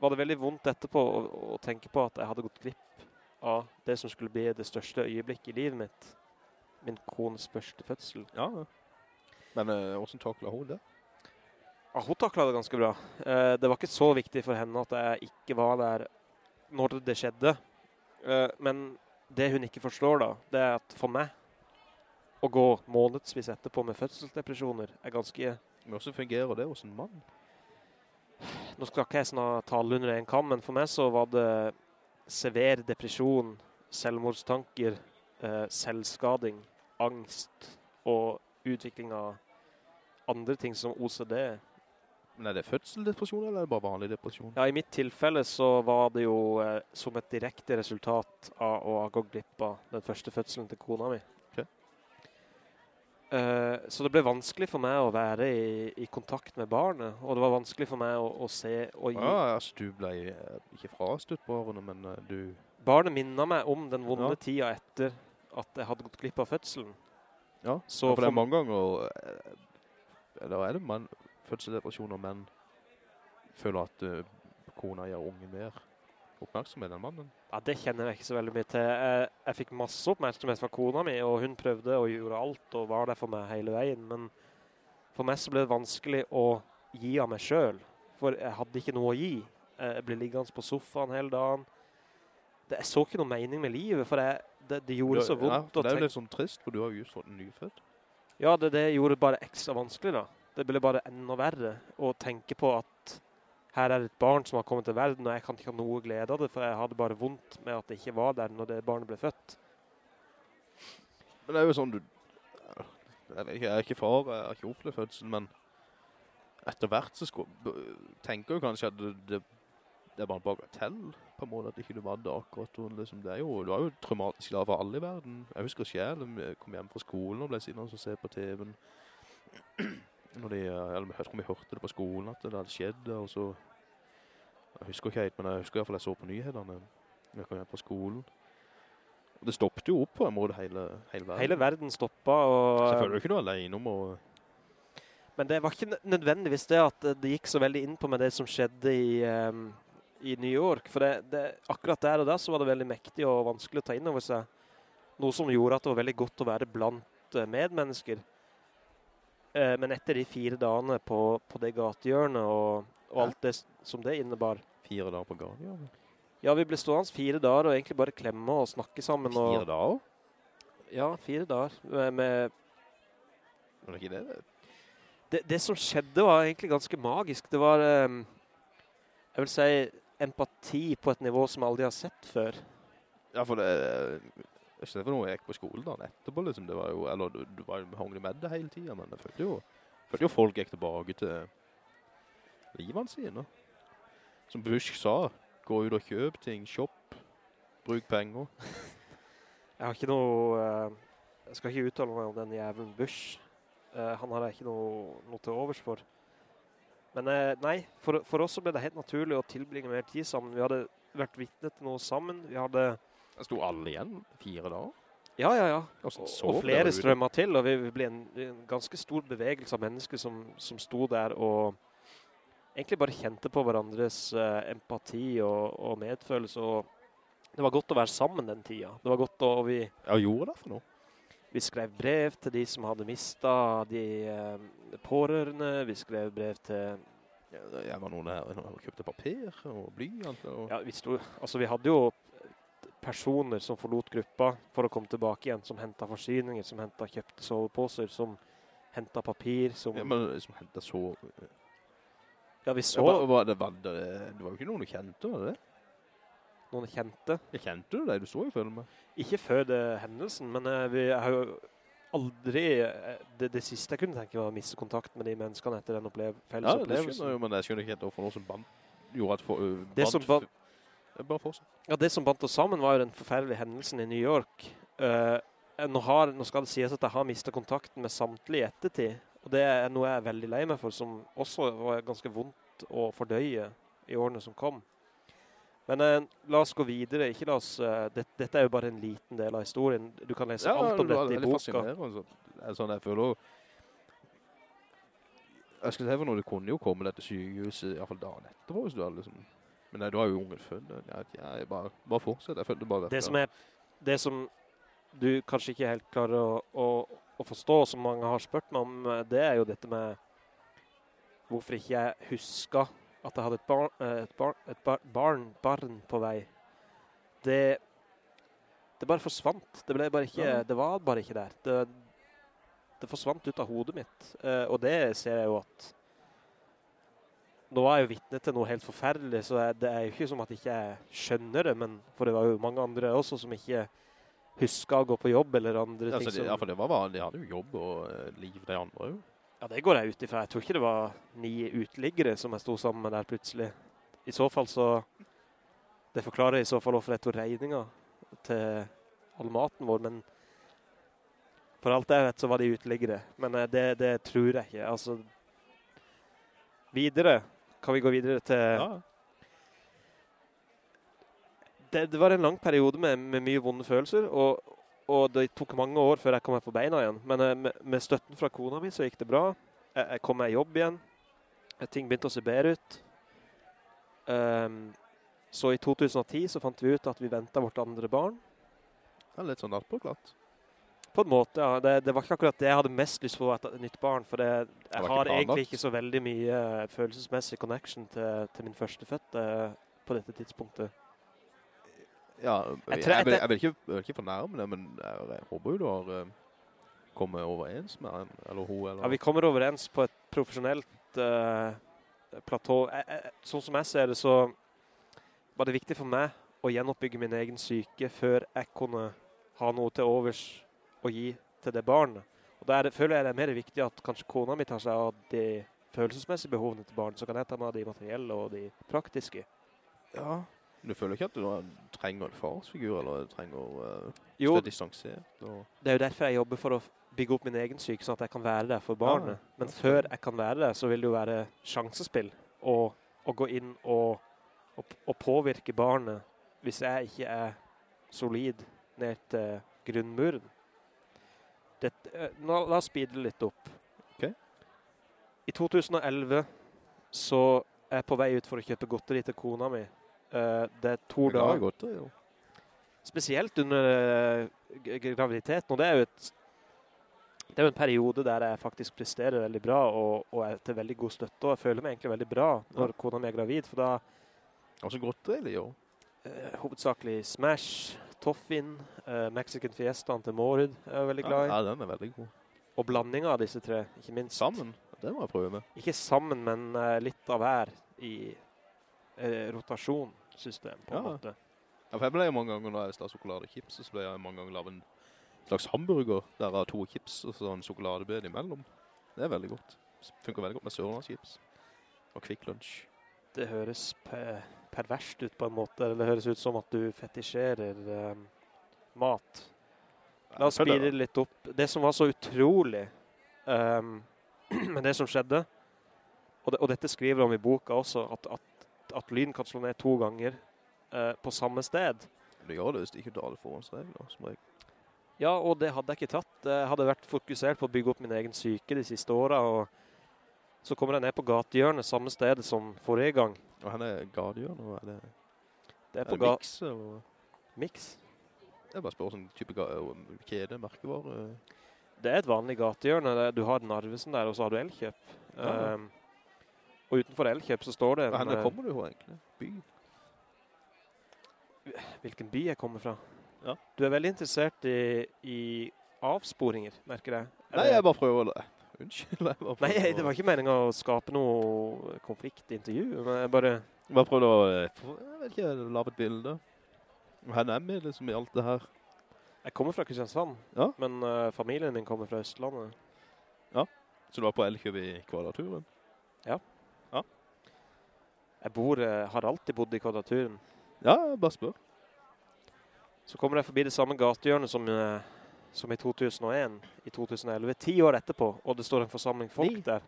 S2: var det veldig vondt etterpå å, å tenke på at jeg hadde gått glipp av det som skulle bli det største øyeblikket i livet mitt. Min kones første fødsel.
S1: Ja. Men uh, hvordan taklet hun det?
S2: Ja, hun taklet det ganske bra. Uh, det var ikke så viktig for henne at jeg ikke var der når det skjedde. Uh, men det hun ikke forstår da, det er at for meg å gå månedsvis etterpå med fødselsdepresjoner er ganske...
S1: Men hvordan fungerer det hos en mann?
S2: Nå skal ikke jeg snart tale under en kam, men for meg så var det sever depresjon, selvmordstanker, eh, selvskading, angst og utvikling av andre ting som OCD.
S1: Men er det fødseldepresjon eller er det bare vanlig depresjon?
S2: Ja, i mitt tilfelle så var det jo eh, som et direkte resultat av å ha gått glipp av den første fødselen til kona mi. Eh, så det ble vanskelig for meg å være i, i kontakt med barnet, og det var vanskelig for meg å, å se og gi.
S1: Ja, altså du ble eh, ikke frastutt på årene, men eh, du...
S2: Barnet minnet meg om den vonde
S1: Ja.
S2: tida etter at jeg hadde gått glipp av fødselen.
S1: Ja,
S2: Så
S1: for det er mange ganger, eller er det man, fødselsdepresjoner, og menn føler at uh, kona gjør unge mer oppmerksomhet den mannen.
S2: Ja, det kjenner jeg ikke så veldig mye til. Jeg, jeg fikk masse oppmerksomhet fra kona mi, og hun prøvde og gjorde alt og var der for meg hele veien. Men for meg så ble det vanskelig å gi av meg selv, for jeg hadde ikke noe å gi. Jeg ble liggende på sofaen hele dagen. Det, jeg så ikke noe mening med livet, for jeg, det, det gjorde så vondt. Ja,
S1: det er jo litt sånn trist, for du har jo just fått en nyfødt.
S2: Ja, det, det gjorde det bare ekstra vanskelig da. Det ble bare enda verre å tenke på at her er et barn som har kommet til verden, og jeg kan ikke ha noe glede av det, for jeg hadde bare vondt med at det ikke var der når det barnet ble født.
S1: Men det er jo sånn du... Jeg, er ikke far, jeg har ikke opplevd fødsel, men etter hvert så skulle, tenker jo kanskje at det, det, er bare en bagatell, på en måte, at ikke du var det akkurat. Liksom, det er jo, du er jo traumatisk glad for alle i verden. Jeg husker selv, jeg kom hjem fra skolen og ble sittende og se på TV-en. Når de, jeg tror vi hørte det på skolen at det hadde skjedd, og så... Jeg husker ikke helt, men jeg husker i hvert fall jeg så på nyhetene jeg kom hjem fra skolen. Og det stoppte jo opp på en måte hele, hele verden.
S2: Hele verden stoppet, og...
S1: Selvfølgelig ikke du alene om å...
S2: Men det var ikke nødvendigvis det at det- det gikk så veldig inn på med det som skjedde i, um, i New York. For det, det, akkurat der og der så var det veldig mektig og vanskelig å ta inn over seg. Noe som gjorde at det var veldig godt å være blant eh, medmennesker. Eh, men etter de fire dagene på, på det gatehjørnet og, og alt det som det innebar.
S1: Fire dager på gatehjørnet?
S2: Ja, vi ble stående fire dager og egentlig bare klemme og snakke sammen. Og,
S1: Fire dager?
S2: Ja, fire dager. Med, med
S1: Var det ikke det?
S2: det, det som skjedde var egentlig ganske magisk. Det var, eh, jeg vil si, empati på et nivå som aldri har sett før.
S1: Ja, for det... Jeg ser for noe jeg gikk på skolen da, etterpå liksom, det var jo, eller du, du var hang med det hele tiden, men jeg følte jo, følte jo folk gikk tilbake til livene sine. Som Bush sa, gå ut og kjøp ting, shopp, bruk penger. (laughs)
S2: Jeg har ikke noe, eh, jeg skal ikke uttale meg om den jævlen Bush. Eh, han har jeg ikke noe, noe til overs for. Men eh, nei, for, for oss så ble det helt naturlig å tilbringe mer tid sammen. Vi hadde vært vittne til noe sammen. Vi hadde,
S1: Jeg sto alle igjen, fire dager.
S2: ja, ja, ja. Og, og flere strømmer til, og vi, ble en, en ganske stor bevegelse av mennesker som, som sto der og egentlig bare kjente på hverandres uh, empati og, og medfølelse. Og det var godt å være sammen den tiden. Det var godt å, vi,
S1: Ja, gjorde det for noe?
S2: vi skrev brev til de som hadde mistet de uh, pårørende. Vi skrev brev til,
S1: jeg var noen der og kjøpte papir og blyant og...
S2: ja, vi, sto, altså vi hadde jo personer som forlot gruppa for å komme tilbake igjen, som hentet forsyninger, som hentet kjøpte soveposer, som hentet papir, som...
S1: Ja, men som hentet sove
S2: Ja, vi
S1: Så,
S2: ja,
S1: var, var det, var det, det var jo ikke noen du kjente, var det det?
S2: noen kjente.
S1: Jeg kjente du det du så i filmen?
S2: Ikke før det hendelsen, men uh, vi har jo aldri... eh, Det, det siste jeg kunne tenke var å miste kontakt med de menneskene etter den opplev felles
S1: Ja, det skjønner jo, men jeg skjønner ikke helt hvorfor noe som band, gjorde at for, uh,
S2: Det som ba-
S1: Det er bare fortsatt.
S2: Ja, det som bandt oss sammen var jo den forferdelige hendelsen i New York. Uh, nå, har, nå skal det sies at jeg har mistet kontakten med samtlige ettertid, og det er noe jeg er veldig lei meg for, som også var ganske vondt å fordøye i årene som kom. Men eh, la oss gå videre. Ikke la oss, eh, det, dette er jo bare en liten del av historien. Du kan lese alt om
S1: det
S2: dette i boka.
S1: fascinerende. Så, det er sånn, jeg føler Jeg skal si for noe, det kunne jo komme dette sykehuset, i hvert fall dagen etterpå, hvis du hadde liksom... Men nei, du har jo ungen funnet. Jeg, jeg, bare, bare fortsetter. Jeg følte bare
S2: Det som, er, det som du kanskje ikke helt klarer å, å, å forstå, som mange har spurt meg om, eh, det er jo dette med hvorfor ikke jeg husker at jeg hadde et, barn, eh, et, barn, et bar, barn, barn på vei. Det, det bare forsvant. Det, bare ikke,
S1: Ja.
S2: det var bare ikke der. Det, det forsvant ut av hodet mitt. Eh, og det ser jeg jo at nå var jeg jo vitne til noe helt forferdelig, så jeg, det er jo ikke som at jeg ikke skjønner det, men for det var jo mange andre også som ikke husker å gå på jobb eller andre
S1: ja,
S2: ting som...
S1: ja, for det var. De hadde jo jobb og eh, liv, de andre jo.
S2: Ja, det går jeg ut ifra. Jeg tror ikke det var ni utliggere som jeg stod sammen med der plutselig. I så fall så... Det forklarer i så fall hvorfor jeg tog regninger til all maten vår, men for alt jeg vet så var de utliggere. Men eh, det, det tror jeg ikke. Altså, videre. Kan vi gå videre til...
S1: Ja,
S2: det, det var en lang periode med, med mye vonde følelser, og, og det tok mange år før jeg kom meg på beina igjen. Men eh, med, med støtten fra kona mi så gikk det bra. Jeg, jeg kom meg i jobb igjen. Eh, Ting begynte å se bedre ut. Um, så i 2010 så fant vi ut at vi ventet vårt andre barn.
S1: det er litt sånn attpåklatt.
S2: På en måte, ja. Det, det var ikke akkurat det jeg hadde mest lyst på et nytt barn, for det, jeg har
S1: planlagt.
S2: egentlig ikke så veldig mye eh, følelsesmessig connection til, til min førstefødte eh, på dette tidspunktet.
S1: Ja,
S2: Jeg
S1: jeg, jeg,
S2: jeg-
S1: vil ikke, jeg vil ikke fornærme det, men jeg, jeg håper jo du har eh, kommet overens med henne, eller hun, eller...
S2: Ja, vi kommer overens på et profesjonelt uh, platå. Jeg, jeg, sånn som jeg ser det, så var det viktig for meg å gjenoppbygge min egen syke før jeg kunne ha noe til overs å gi til det barnet. Og da er det, føler jeg det er mer viktig at kanskje kona mi tar seg av de følelsesmessige behovene til barnet, så kan jeg ta meg av de materielle og de praktiske.
S1: Ja. Du føler ikke at du trenger en farsfigur, eller trenger uh,
S2: Jo,
S1: distansert? Og...
S2: det er jo derfor jeg jobber for å bygge opp min egen syke, sånn at jeg kan være der for barnet.
S1: Ja,
S2: Men før jeg kan være der, så vil det jo være sjansespill å, å gå inn og, og, og påvirke barnet hvis jeg ikke er solid ned til grunnmuren. Dette, eh, nå, la oss speede litt opp.
S1: Okay.
S2: I 2011 så er jeg på vei ut for å kjøpe godteri til kona mi. Uh, det er to dager
S1: Godteri, jo.
S2: spesielt under g- graviditeten, og det er jo et det er jo en periode der jeg faktisk presterer veldig bra og, og er til veldig god støtte, og jeg føler meg egentlig veldig bra når
S1: Ja.
S2: kona mi er gravid, for da
S1: Altså godteri, jo.
S2: Uh, hovedsakelig Smash, Toffin, uh, Mexican Fiestaen til Mårud er jeg veldig glad i,
S1: Ja, den er veldig god.
S2: og blandinga av disse tre, ikke minst.
S1: Sammen, det må jeg prøve med.
S2: Ikke sammen, men uh, litt av hver i uh, rotasjonssystem, på en måte.
S1: Ja, for jeg ble jo mange ganger, når jeg og chips, så ble jeg mange ganger lavet en slags hamburger, der jeg har to chips og så en sjokoladebed imellom. Det er veldig godt. Funker veldig godt med sørlandschips. Og Kvikk Lunsj.
S2: Det høres perverst ut på en måte. eller Det høres ut som at du fetisjerer eh, mat. La oss det litt opp. Det som var så utrolig um, (clears throat) med det som skjedde, og, det, og dette skriver de om i boka også, at, at, at lyn kan slå ned to ganger eh, på samme sted.
S1: Det gjør det hvis ikke tar det forhåndsregler, som regel.
S2: Ja, og det hadde jeg ikke tatt. Jeg hadde vært fokusert på å bygge opp min egen syke de siste årene, og så kommer jeg ned på gatehjørnet samme sted som forrige gang.
S1: Og henne er gadehjørn, og er det,
S2: Det er
S1: er
S2: på
S1: det mix?
S2: Mix.
S1: Jeg bare spør sånn type kjede, merkevare.
S2: Det er et vanlig gatehjørne. Du har Narvesen der, og så har du Elkjøp.
S1: Ja.
S2: Um, og utenfor Elkjøp så står det en...
S1: henne
S2: eh,
S1: kommer du jo egentlig? By.
S2: hvilken by jeg kommer fra.
S1: Ja.
S2: Du er veldig interessert i, i avsporinger, merker jeg.
S1: Nei, jeg bare prøver det. Unnskyld.
S2: Nei,
S1: jeg,
S2: det var ikke meningen å skape noe konfliktintervju, men jeg bare...
S1: Jeg bare prøvde å, eh, jeg vet ikke, lave et bilde. Henne er med liksom i alt det her.
S2: Jeg kommer fra Kristiansand,
S1: Ja.
S2: men uh, familien min kommer fra Østlandet.
S1: Ja, Så du var på Elkjøb i kvadraturen?
S2: Jeg bor, uh, har alltid bodd i kvadraturen.
S1: Ja, bare spør.
S2: Så kommer jeg forbi det samme gategjørnet som, eh, som i 2001, i 2011, ti år etterpå, og det står en forsamling folk
S1: Ni?
S2: der.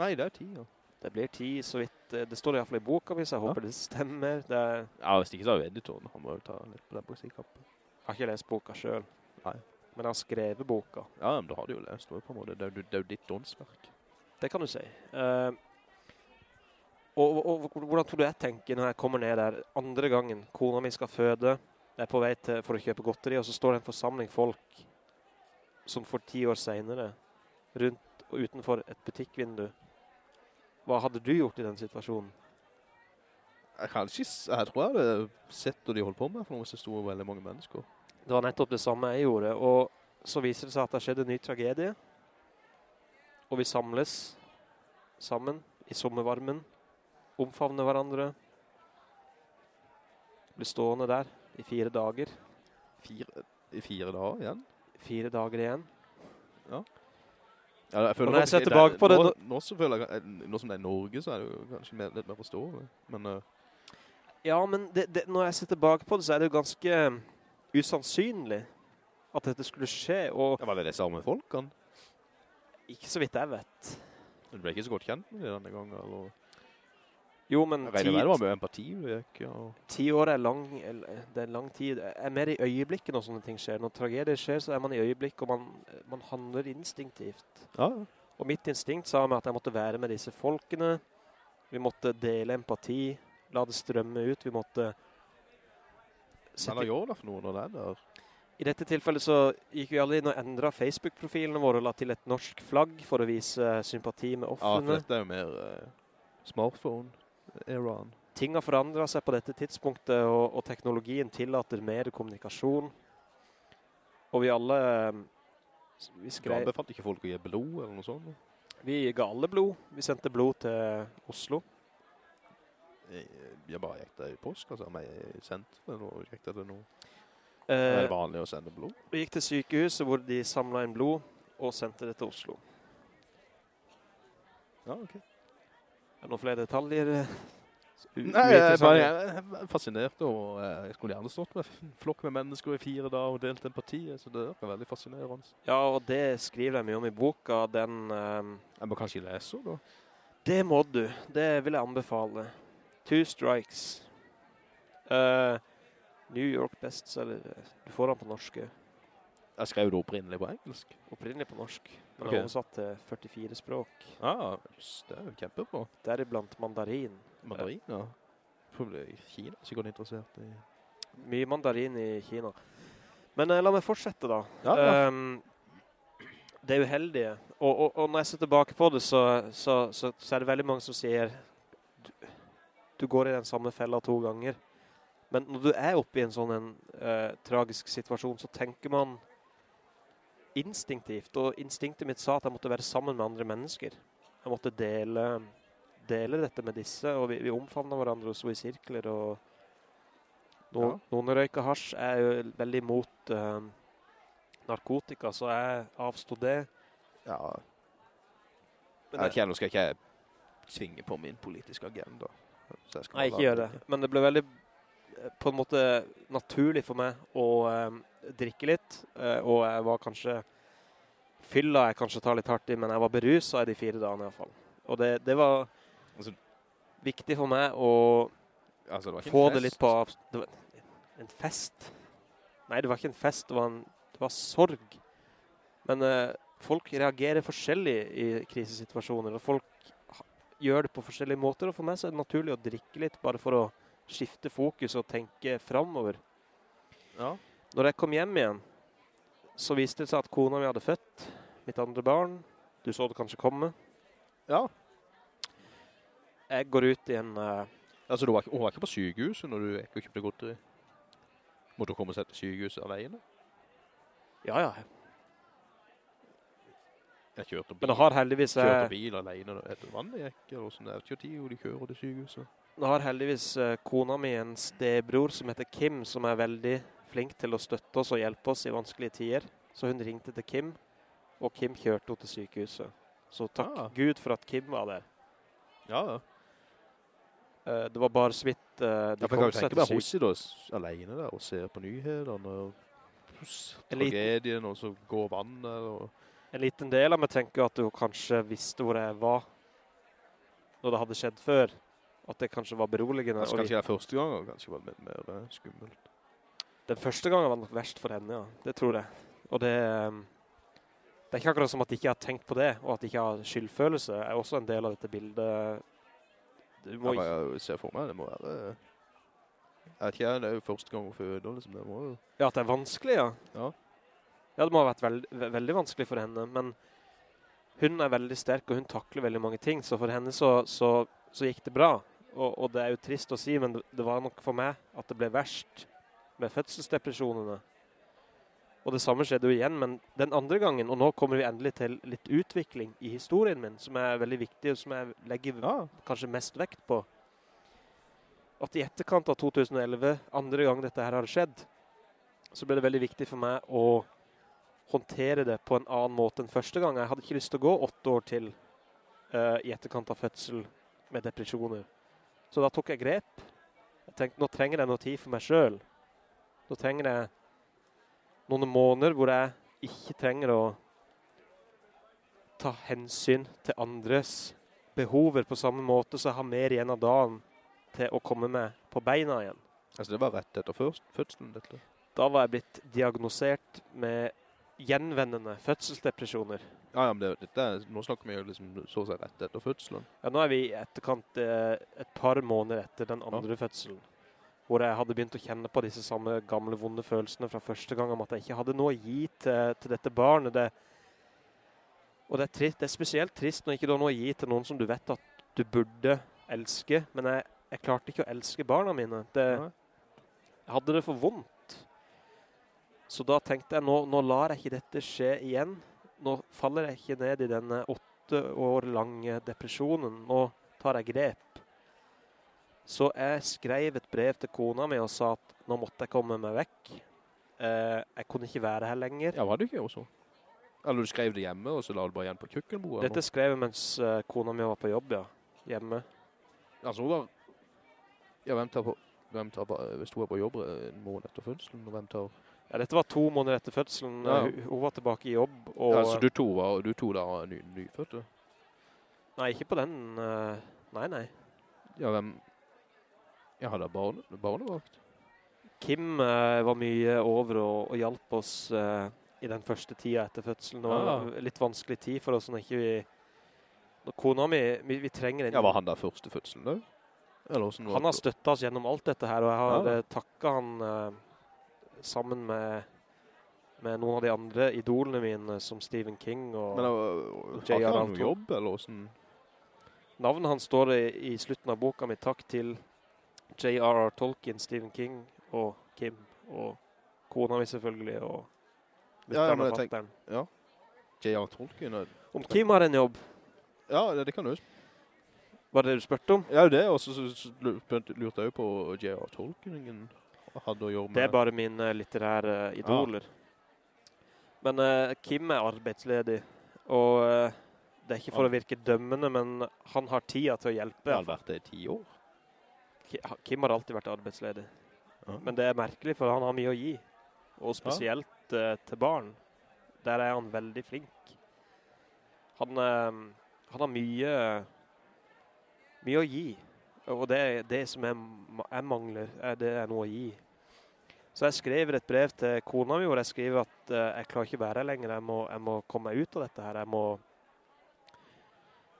S1: Nei, det er ti, ja.
S2: Det blir ti, så vidt. eh, Det står i hvert fall i boka hvis jeg
S1: Ja.
S2: håper det stemmer. Det er,
S1: Ja, hvis det ikke så er editoren. Han må jo ta litt på den musikkappen.
S2: jeg har ikke lest boka selv.
S1: Nei.
S2: Men jeg har skrevet boka.
S1: Ja, men da har du jo lest det på en måte. Det er jo ditt åndsverk.
S2: Det kan du si. Uh, og, og, og hvordan tror du jeg tenker når jeg kommer ned der andre gangen? Kona mi skal føde. Jeg er på vei til, for å kjøpe godteri, og så står det en forsamling folk som for ti år senere, rundt og utenfor et butikkvindu. Hva hadde du gjort i den situasjonen?
S1: Jeg, kan ikke, jeg tror jeg hadde sett hva de holdt på med for noe hvis det sto veldig mange mennesker.
S2: Det var nettopp det samme jeg gjorde, og så viser det seg at det skjedde en ny tragedie. Og vi samles sammen i sommervarmen, omfavner hverandre, blir stående der i fire dager,
S1: Fire, I fire dager igjen?
S2: fire dager igjen.
S1: Ja, jeg føler
S2: når jeg tilbake på det,
S1: nå,
S2: nå-
S1: føler jeg, eh, nå som det er Norge, så er det jo kanskje mer, litt mer forståelig. Men uh.
S2: Ja, men det, det, når jeg ser tilbake på det, så er det jo ganske usannsynlig at dette skulle skje, og
S1: ja, var det det samme folkene?
S2: ikke så vidt jeg vet.
S1: Du ble ikke så godt kjent med det denne gangen, eller?
S2: Jo, men ti,
S1: og-
S2: ti år er lang, det er lang tid. Jeg er mer i øyeblikket når sånne ting skjer. Når tragedier skjer, så er man i øyeblikk, og man, man handler instinktivt.
S1: Ja.
S2: Og mitt instinkt sa meg at jeg måtte være med disse folkene. Vi måtte dele empati, la det strømme ut. Vi måtte
S1: Men hva gjør det for noe når det er der?
S2: I dette tilfellet så gikk vi alle inn og endret Facebook-profilene våre og la til et norsk flagg for å vise sympati med
S1: Ja, for dette er jo mer eh, smartphone-eraen.
S2: Ting har forandret seg på dette tidspunktet, og, og teknologien tillater mer kommunikasjon. Og vi alle eh, vi,
S1: Du
S2: skrev,
S1: anbefalte ikke folk å gi blod eller noe sånt?
S2: vi ga alle blod. Vi sendte blod til Oslo.
S1: Jeg, jeg bare gikk det i påsk, altså. Men jeg sendte det nå, gikk det nå?
S2: Eh,
S1: Er det vanlig å sende blod?
S2: vi gikk til sykehuset hvor de samlet inn blod og sendte det til Oslo.
S1: Ja, ok.
S2: Er det noen flere detaljer?
S1: Nei, jeg, bare, jeg er fascinert, og eh, jeg skulle gjerne stått med en flokk med mennesker i fire dager og delt parti så det er veldig fascinerende.
S2: Ja, og det skriver jeg mye om i boka. Den, ehm,
S1: Jeg må kanskje lese da.
S2: det må du. Det vil jeg anbefale. Two Strikes. Uh, New York Bestseller. Du får den på norsk.
S1: Jeg skrev det opprinnelig på engelsk.
S2: Opprinnelig på norsk.
S1: Ok.
S2: er oversatt til 44 språk.
S1: Ja, det er jo kjempebra.
S2: Deriblant mandarin.
S1: Mandarin, ja. Er Kina er sikkert interessert i...
S2: Mye mandarin i Kina. Men eh, la meg fortsette da.
S1: Ja, ja.
S2: Um, det er uheldige. Og, og, og når jeg ser tilbake på det, så, så, så, så er det veldig mange som sier du, du går i den samme fella to ganger. Men når du er oppe i en sånn en, uh, tragisk situasjon, så tenker man instinktivt. Og instinktet mitt sa at jeg måtte være sammen med andre mennesker. Jeg måtte dele, dele dette med disse, og vi, vi omfavnet hverandre og så i sirkler. og noen, noen røyker hasj. Jeg er jo veldig imot eh, narkotika, så jeg avstod det.
S1: Ja,
S2: Men
S1: jeg vet ikke, nå skal jeg ikke svinge på min politiske agenda.
S2: Nei, ikke gjør det. Men det ble veldig på en måte naturlig for meg å eh, drikke litt, eh, og jeg var kanskje fylla jeg kanskje tar litt hardt i, men jeg var beruset i de fire dagene i hvert fall. Og det, det var
S1: Altså-
S2: viktig for meg å
S1: Altså, det
S2: få det litt på det en fest. Nei, det var ikke en fest, det var, en, det var sorg. Men eh, folk reagerer forskjellig i krisesituasjoner, og folk gjør det på forskjellige måter, og for meg så er det naturlig å drikke litt, bare for å skifte fokus og tenke fremover.
S1: Ja.
S2: Når jeg kom hjem igjen, så viste det seg at kona mi hadde født mitt andre barn. Du så det kanskje komme.
S1: Ja.
S2: Jeg går ut i en... Uh,
S1: Altså, du var, ikke- hun var ikke på sykehuset når du og kjøpte godteri? Måtte hun komme seg til sykehuset av veiene?
S2: ja, ja.
S1: Jeg kjørte bil.
S2: Men det har heldigvis... Jeg
S1: Kjørte bil alene etter vannet gikk, eller sånn. Jeg Kjørte jo, de kjører til sykehuset.
S2: Nå har heldigvis eh, kona mi en stebror som heter Kim, som er veldig flink til å støtte oss og hjelpe oss i vanskelige tider. Så hun ringte til Kim, og Kim kjørte henne til sykehuset. Så takk
S1: ja.
S2: Gud for at Kim var der.
S1: Ja, ja.
S2: Eh, det var bare så vidt eh,
S1: Ja,
S2: de
S1: for jeg kan jo tenke meg
S2: hos
S1: Hossi da, alene der, og ser på nyhetene, og tragedien, og så går vannet, og...
S2: En liten del av meg tenker at hun kanskje visste hvor jeg var når det hadde skjedd før. At det kanskje var beroligende.
S1: Altså, kanskje det første gang, og kanskje var det litt mer eh, skummelt.
S2: Den første gangen var nok verst for henne, ja. Det tror jeg. Og det, um, det er ikke akkurat som at jeg ikke har tenkt på det, og at jeg ikke har skyldfølelse, er også en del av dette bildet. Du må
S1: Ja, jeg ser for meg, det må være... Jeg vet ikke, det er jo første gang hun føder, liksom, det må jo...
S2: ja, at det er vanskelig, ja.
S1: Ja.
S2: Ja, det må ha vært veld, veldig vanskelig for henne, men hun er veldig sterk, og hun takler veldig mange ting, så for henne så, så, så gikk det bra. Og, og det er jo trist å si, men det, det var nok for meg at det ble verst med fødselsdepresjonene. Og det samme skjedde jo igjen, men den andre gangen, og nå kommer vi endelig til litt utvikling i historien min, som er veldig viktig, og som jeg legger
S1: Ja,
S2: kanskje mest vekt på. At i etterkant av 2011, andre gang dette her har skjedd, så ble det veldig viktig for meg å håndtere det på en annen måte enn første gang. Jeg hadde ikke lyst til å gå åtte år til uh, i etterkant av fødsel med depresjoner. Så da tok jeg grep. Jeg tenkte, nå trenger jeg noe tid for meg selv. Nå trenger jeg noen måneder hvor jeg ikke trenger å ta hensyn til andres behover på samme måte, så jeg har mer igjen av dagen til å komme meg på beina igjen.
S1: altså det var rett etter først, fødselen.
S2: Da var jeg blitt diagnosert med gjenvendende fødselsdepresjoner.
S1: Ja, ja, men det, dette, nå snakker vi jo liksom så si rett etter fødselen.
S2: Ja, nå er vi i etterkant eh, et par måneder etter den andre fødselen, hvor jeg hadde begynt å kjenne på disse samme gamle vonde følelsene fra første gang om at jeg ikke hadde noe å gi til, til dette barnet. Det, og det er, trist, det er spesielt trist når ikke du har noe å gi til noen som du vet at du burde elske, men jeg, jeg klarte ikke å elske barna mine. Det, jeg hadde det for vondt. Så da tenkte jeg, nå, nå lar jeg ikke dette skje igjen. Nå faller jeg ikke ned i denne åtte år lange depresjonen. Nå tar jeg grep. Så jeg skrev et brev til kona mi og sa at nå måtte jeg komme meg vekk. Eh, jeg kunne ikke være her lenger.
S1: Ja, var det ikke også? Eller du skrev det hjemme, og så la du bare igjen på kjøkkenbordet?
S2: Dette skrev jeg mens eh, kona mi var på jobb, ja. Hjemme.
S1: Altså, hun var... Ja, hvem tar på... Hvem tar på, hvis hun er på jobb en måned etter fødselen, og hvem tar...
S2: Ja, dette var to måneder etter fødselen.
S1: Ja.
S2: Hun, hun var tilbake i jobb. Og,
S1: Ja, så du to var, du to da ny, nyfødte?
S2: Nei, ikke på den. eh, nei, nei.
S1: Ja, hvem... Jeg hadde barne, barnevakt?
S2: Kim eh, var mye over og, og hjalp oss eh, i den første tida etter fødselen. Det var ja. litt vanskelig tid for oss når ikke vi... Når kona mi, vi, vi trenger en...
S1: Ja, var han der første fødselen da? Var
S2: Han har støttet oss gjennom alt dette her, og jeg har
S1: Ja.
S2: eh, takket han eh, sammen med, med noen av de andre idolene mine, som Stephen King og
S1: Men uh, har han noen jobb, eller hvordan?
S2: navnet hans står i, i slutten av boka mi. Takk til J.R.R. Tolkien, Stephen King og Kim, og kona mi selvfølgelig, og
S1: Ja, ja,
S2: og fatteren. Ja.
S1: J.R. Tolkien? er-
S2: Om Kim har en jobb,
S1: Ja, det, det kan du spørre
S2: var det det du spørte om?
S1: Ja, det, og så lurte jeg jo på J.R. Tolkien hadde å gjøre med...
S2: Det er bare mine litterære idoler. Men uh, Kim er arbeidsledig, og uh, det er ikke for
S1: Ja.
S2: å virke dømmende, men han har tida til å hjelpe.
S1: Han har vært det i ti år.
S2: Kim har alltid vært arbeidsledig.
S1: Ja.
S2: Men det er merkelig, for han har mye å gi. Og spesielt uh, til barn. Der er han veldig flink. Han, eh, han har mye, mye å gi. Og det, er det som jeg, jeg mangler, er det er noe å gi. Så jeg skriver et brev til kona mi, hvor jeg skriver at uh, jeg klarer ikke å være her lenger. Jeg må, jeg må komme meg ut av dette her. Jeg må,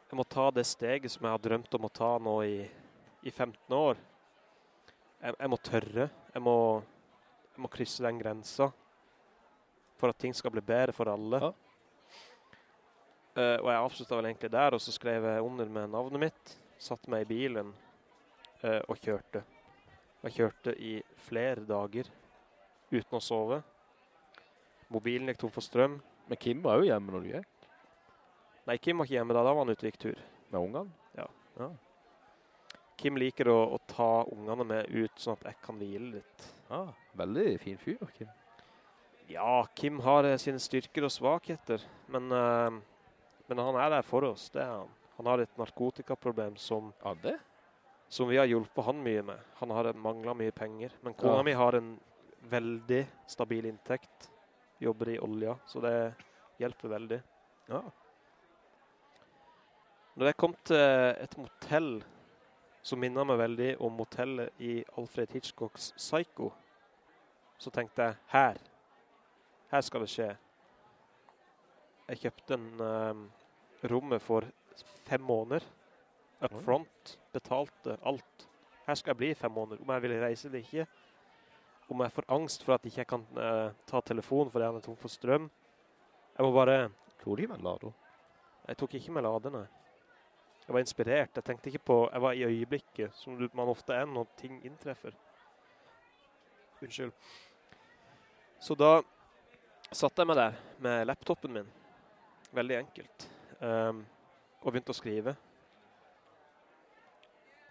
S2: jeg må ta det steget som jeg har drømt om å ta nå i, i 15 år. Jeg, jeg må tørre. Jeg må, jeg må krysse den grensa for at ting skal bli bedre for alle.
S1: Ja.
S2: Uh, og jeg avslutta vel egentlig der, og så skrev jeg under med navnet mitt, satt meg i bilen og kjørte. Jeg kjørte i flere dager uten å sove. Mobilen gikk tom for strøm.
S1: Men Kim var jo hjemme når du gikk,
S2: Nei, Kim var ikke hjemme da, da var han ute og gikk tur.
S1: med ungene. Ja.
S2: Kim liker å, å ta ungene med ut sånn at jeg kan hvile litt.
S1: Ja, veldig fin fyr, Kim.
S2: Ja, Kim har eh, sine styrker og svakheter, men, eh, men han er der for oss, det er han. Han har et narkotikaproblem som,
S1: Ja, det?
S2: Som vi har hjulpet han mye med. Han har manglet mye penger, men kona
S1: Ja.
S2: mi har en veldig stabil inntekt, jobber i olja, så det hjelper veldig.
S1: Ja.
S2: Når jeg kom til et motell som minner meg veldig om motellet i Alfred Hitchcocks Psycho, så tenkte jeg, her, her skal det skje. Jeg kjøpte en um, rommet for fem måneder, up front, betalte alt. Her skal jeg bli i fem måneder, om jeg vil reise eller ikke. Om jeg får angst for at jeg ikke kan uh, ta telefonen fordi det er tom for strøm. Jeg må bare
S1: Tror de med lado?
S2: jeg tok ikke med ladene. Jeg var inspirert. Jeg tenkte ikke på Jeg var i øyeblikket, som man ofte er når ting inntreffer. Unnskyld. Så da satt jeg meg der med laptopen min. Veldig enkelt. Um, og begynte å skrive.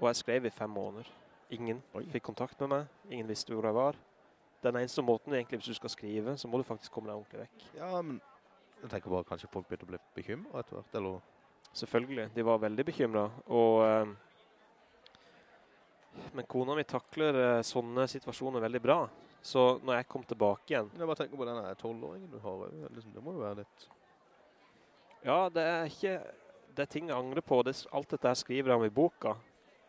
S2: Og jeg skrev i fem måneder. Ingen
S1: Oi.
S2: fikk kontakt med meg. Ingen visste hvor jeg var. Den eneste måten egentlig, hvis du skal skrive, så må du faktisk komme deg ordentlig vekk.
S1: Ja, men jeg tenker bare kanskje folk begynte å bli bekymret etter hvert, eller...
S2: Selvfølgelig, de var veldig bekymret. Og, eh, men kona mi takler eh, sånne situasjoner veldig bra. Så når jeg kom tilbake igjen,
S1: Jeg bare tenker på denne 12-åringen du har, eh, liksom, det må jo være litt...
S2: Ja, det er ikke det er ting jeg angrer på. Det, alt dette jeg skriver om i boka.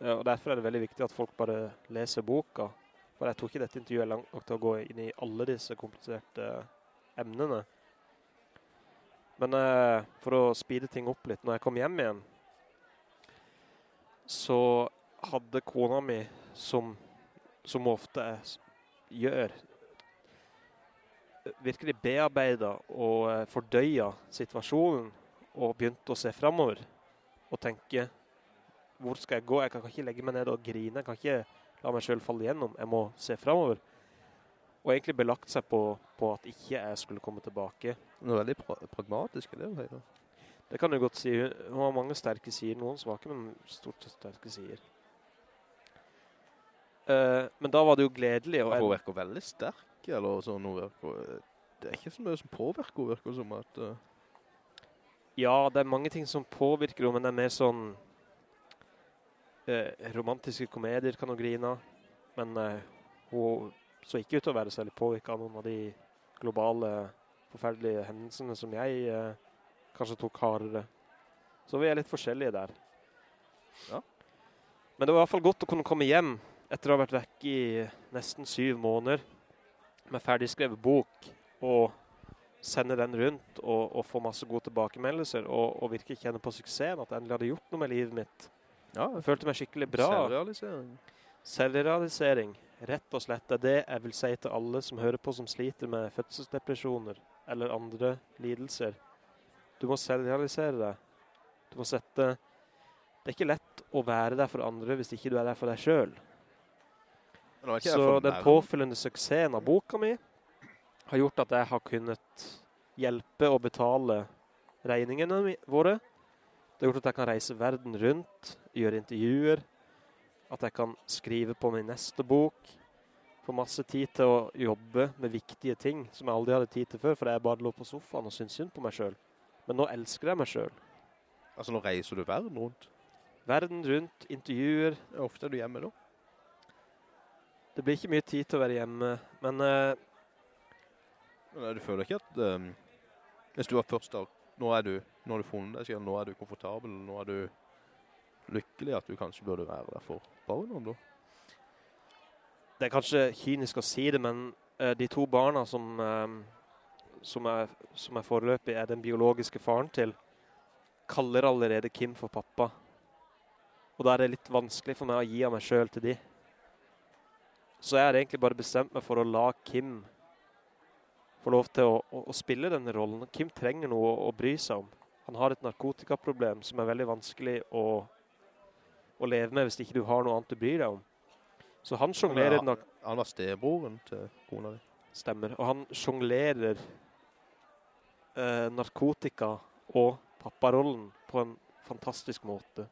S2: Eh, Og derfor er det veldig viktig at folk bare leser boka. For jeg tror ikke dette intervjuet er langt nok til å gå inn i alle disse kompliserte emnene. Men eh, for å speede ting opp litt, når jeg kom hjem igjen, så hadde kona mi, som, som ofte gjør, virkelig bearbeidet og fordøyet situasjonen og begynte å se fremover og tenke, hvor skal jeg gå? Jeg kan ikke legge meg ned og grine, jeg kan ikke la meg selv falle igjennom, jeg må se fremover. Og egentlig belagt seg på, på at ikke jeg skulle komme tilbake.
S1: Det er veldig pra pragmatisk, det er jo høyre.
S2: Det kan du godt si. Hun har mange sterke sider, noen svake, men stort sett sterke sider. Uh, men da var det jo gledelig. Og
S1: Hun virker veldig sterk, eller sånn, virker... Det er ikke så mye som påvirker, hun virker som at... Uh
S2: ja, det er mange ting som påvirker henne, men det er mer sånn romantiske komedier kan hun grine av. Men eh, hun så ikke ut til å være særlig påvirket av noen av de globale forferdelige hendelsene som jeg eh, kanskje tok hardere. Så vi er litt forskjellige der.
S1: Ja.
S2: Men det var i hvert fall godt å kunne komme hjem etter å ha vært vekk i nesten syv måneder med ferdigskrevet bok og sende den rundt og, og få masse gode tilbakemeldelser og, og virkelig kjenne på suksessen at jeg endelig hadde gjort noe med livet mitt.
S1: Ja,
S2: Jeg følte meg skikkelig bra.
S1: Selvrealisering.
S2: Selvrealisering, rett og slett, er det jeg vil si til alle som hører på som sliter med fødselsdepresjoner eller andre lidelser. Du må selvrealisere deg. Du må sette... Det er ikke lett å være der for andre hvis ikke du er der for deg selv. Så den påfølgende suksessen av boka mi har gjort at jeg har kunnet hjelpe og betale regningene våre. Det har gjort at jeg kan reise verden rundt, gjøre intervjuer, at jeg kan skrive på min neste bok, få masse tid til å jobbe med viktige ting som jeg aldri hadde tid til før, for jeg bare lå på sofaen og syntes synd på meg selv. Men nå elsker jeg meg selv.
S1: Altså, nå reiser du verden rundt.
S2: Verden rundt, intervjuer.
S1: Hvor ofte er du hjemme nå?
S2: Det blir ikke mye tid til å være hjemme, men uh,
S1: Men eh, du føler ikke at... um, hvis du var først da, nå er du, nå har du funnet deg selv, nå er du komfortabel, nå er du lykkelig at du kanskje burde være der for barna da.
S2: det er kanskje kynisk å si det, men uh, de to barna som, uh, som, er, som er foreløpig er den biologiske faren til, kaller allerede Kim for pappa. Og da er det litt vanskelig for meg å gi av meg selv til de. Så jeg har egentlig bare bestemt meg for å la Kim få lov til å, å, å spille denne rollen. Kim trenger noe å, å bry seg om. Han har et narkotikaproblem som er veldig vanskelig å, å leve med hvis ikke du har noe annet du bryr deg om. Så han sjonglerer Han,
S1: Han var stebroren til kona di.
S2: Stemmer. Og han sjonglerer eh, narkotika og papparollen på en fantastisk måte.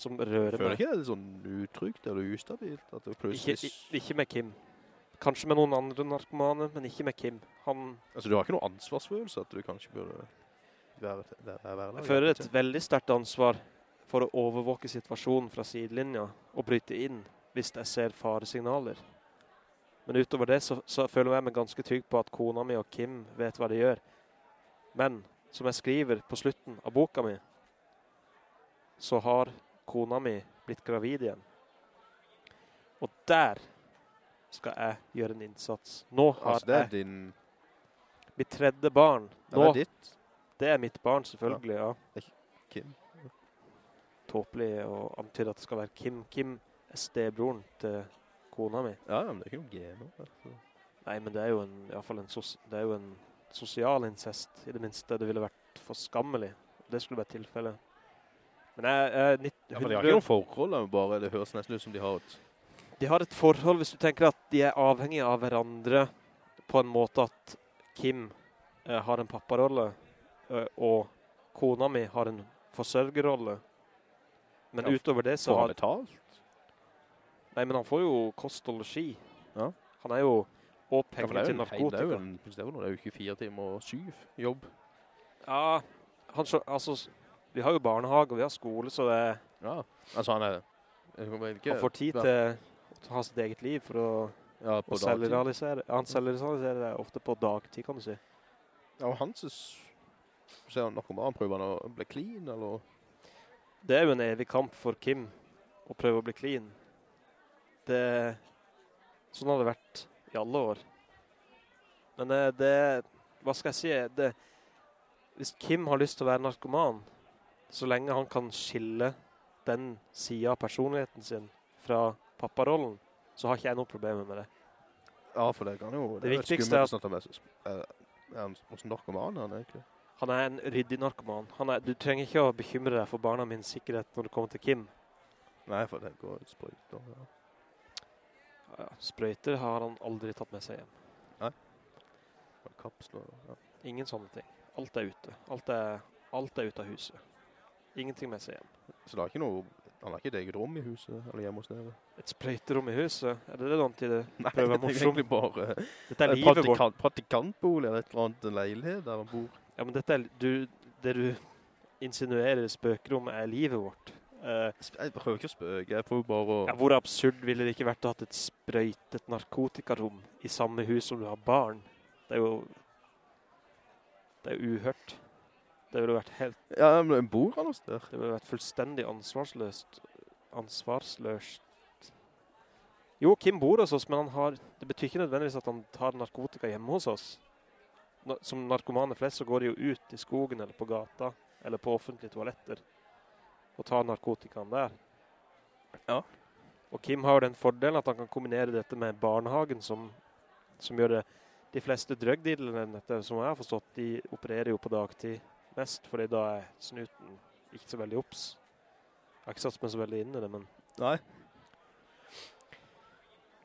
S2: Som rører meg.
S1: Føler ikke det er sånn utrygt eller ustabilt?
S2: Ikke,
S1: plutselig...
S2: i- ikke med Kim. Kanskje med noen andre narkomane, men ikke med Kim. Han
S1: Altså, du har ikke noe ansvarsfølelse at du kanskje burde være der?
S2: Jeg føler et veldig sterkt ansvar for å overvåke situasjonen fra sidelinja og bryte inn hvis jeg ser faresignaler. Men utover det så, så føler jeg meg ganske trygg på at kona mi og Kim vet hva de gjør. Men som jeg skriver på slutten av boka mi, så har kona mi blitt gravid igjen. Og der skal jeg gjøre en innsats. Nå har
S1: Altså, det er
S2: jeg
S1: din...
S2: mitt tredje barn.
S1: Det
S2: Nå,
S1: er ditt,
S2: det er mitt barn selvfølgelig, ja.
S1: Kim.
S2: tåpelig å antyde at det skal være Kim. Kim SD-broren til kona mi.
S1: Ja, ja, men det er ikke noe geno. Altså.
S2: Nei, men det er jo en, i hvert fall en, sos, det er jo en sosial incest, i det minste. Det ville vært for skammelig. Det skulle være tilfelle. Men jeg er nitt-
S1: Ja, men de har ikke noen forhold, bare det høres nesten ut som de har et...
S2: De har et forhold hvis du tenker at de er avhengige av hverandre på en måte at Kim eh, har en papparolle, og kona mi har en forsørgerrolle. Men
S1: Ja,
S2: utover det så
S1: Får han
S2: har...
S1: betalt?
S2: Nei, men han får jo kost og legi.
S1: Ja.
S2: Han er jo og
S1: Ja,
S2: penger til narkotika.
S1: en, det er jo noe, det er jo 24 timer og 7 jobb.
S2: Ja, han, altså, vi har jo barnehage, og vi har skole, så det,
S1: Ja, altså han er... Ikke...
S2: han får tid til å ha sitt eget liv for å,
S1: Ja, på
S2: å selvrealisere. Han selvrealiserer ofte på dagtid, kan du si.
S1: Ja, og hans... Ser han noe han prøver han å bli clean, eller?
S2: Det er jo en evig kamp for Kim å prøve å bli clean. Det, sånn har det vært i alle år. Men det, det hva skal jeg si, det, hvis Kim har lyst til å være narkoman, så lenge han kan skille den siden av personligheten sin fra papparollen, så har ikke jeg noe problem med det.
S1: Ja, for det kan jo...
S2: Det
S1: er jo
S2: viktigste
S1: skummelt
S2: er
S1: å snakke med. Er, er hvordan narkoman er han egentlig?
S2: Han er en ryddig narkoman. Han er, du trenger ikke å bekymre deg for barna min sikkerhet når du kommer til Kim.
S1: Nei, for det går sprøyter. Ja.
S2: Ja, Sprøyter har han aldri tatt med seg hjem.
S1: Nei. Kapsler. Ja.
S2: Ingen sånne ting. Alt er ute. Alt er, alt er ute av huset. Ingenting med seg hjem.
S1: Så det er ikke noe... Han har ikke et eget rom i huset, eller hjemme hos dere?
S2: Et sprøyterom i huset, er det det du antyder? (laughs)
S1: Nei, det er egentlig bare
S2: Dette er
S1: en
S2: livet vårt.
S1: praktikant, praktikantbolig eller et eller annet leilighet der han bor.
S2: Ja, men dette er, du, det du insinuerer spøker om er livet vårt. Uh,
S1: Jeg prøver ikke å spøke, jeg prøver bare å...
S2: ja, hvor absurd ville det ikke vært å ha et sprøytet narkotikarom i samme hus som du har barn? Det er jo... Det er jo uhørt. Det ville vært helt
S1: Ja, men bor han hos der?
S2: Det ville vært fullstendig ansvarsløst. Ansvarsløst. Jo, Kim bor hos oss, men han har, det betyr ikke nødvendigvis at han tar narkotika hjemme hos oss. Som narkomane flest så går de jo ut i skogen eller på gata, eller på offentlige toaletter, og tar narkotikaen der.
S1: Ja.
S2: Og Kim har jo den fordelen at han kan kombinere dette med barnehagen, som, som gjør det de fleste drugdealerne, som jeg har forstått, de opererer jo på dagtid mest, fordi da er snuten ikke så veldig opps. Jeg har ikke satt meg så veldig inn i det, men...
S1: Nei.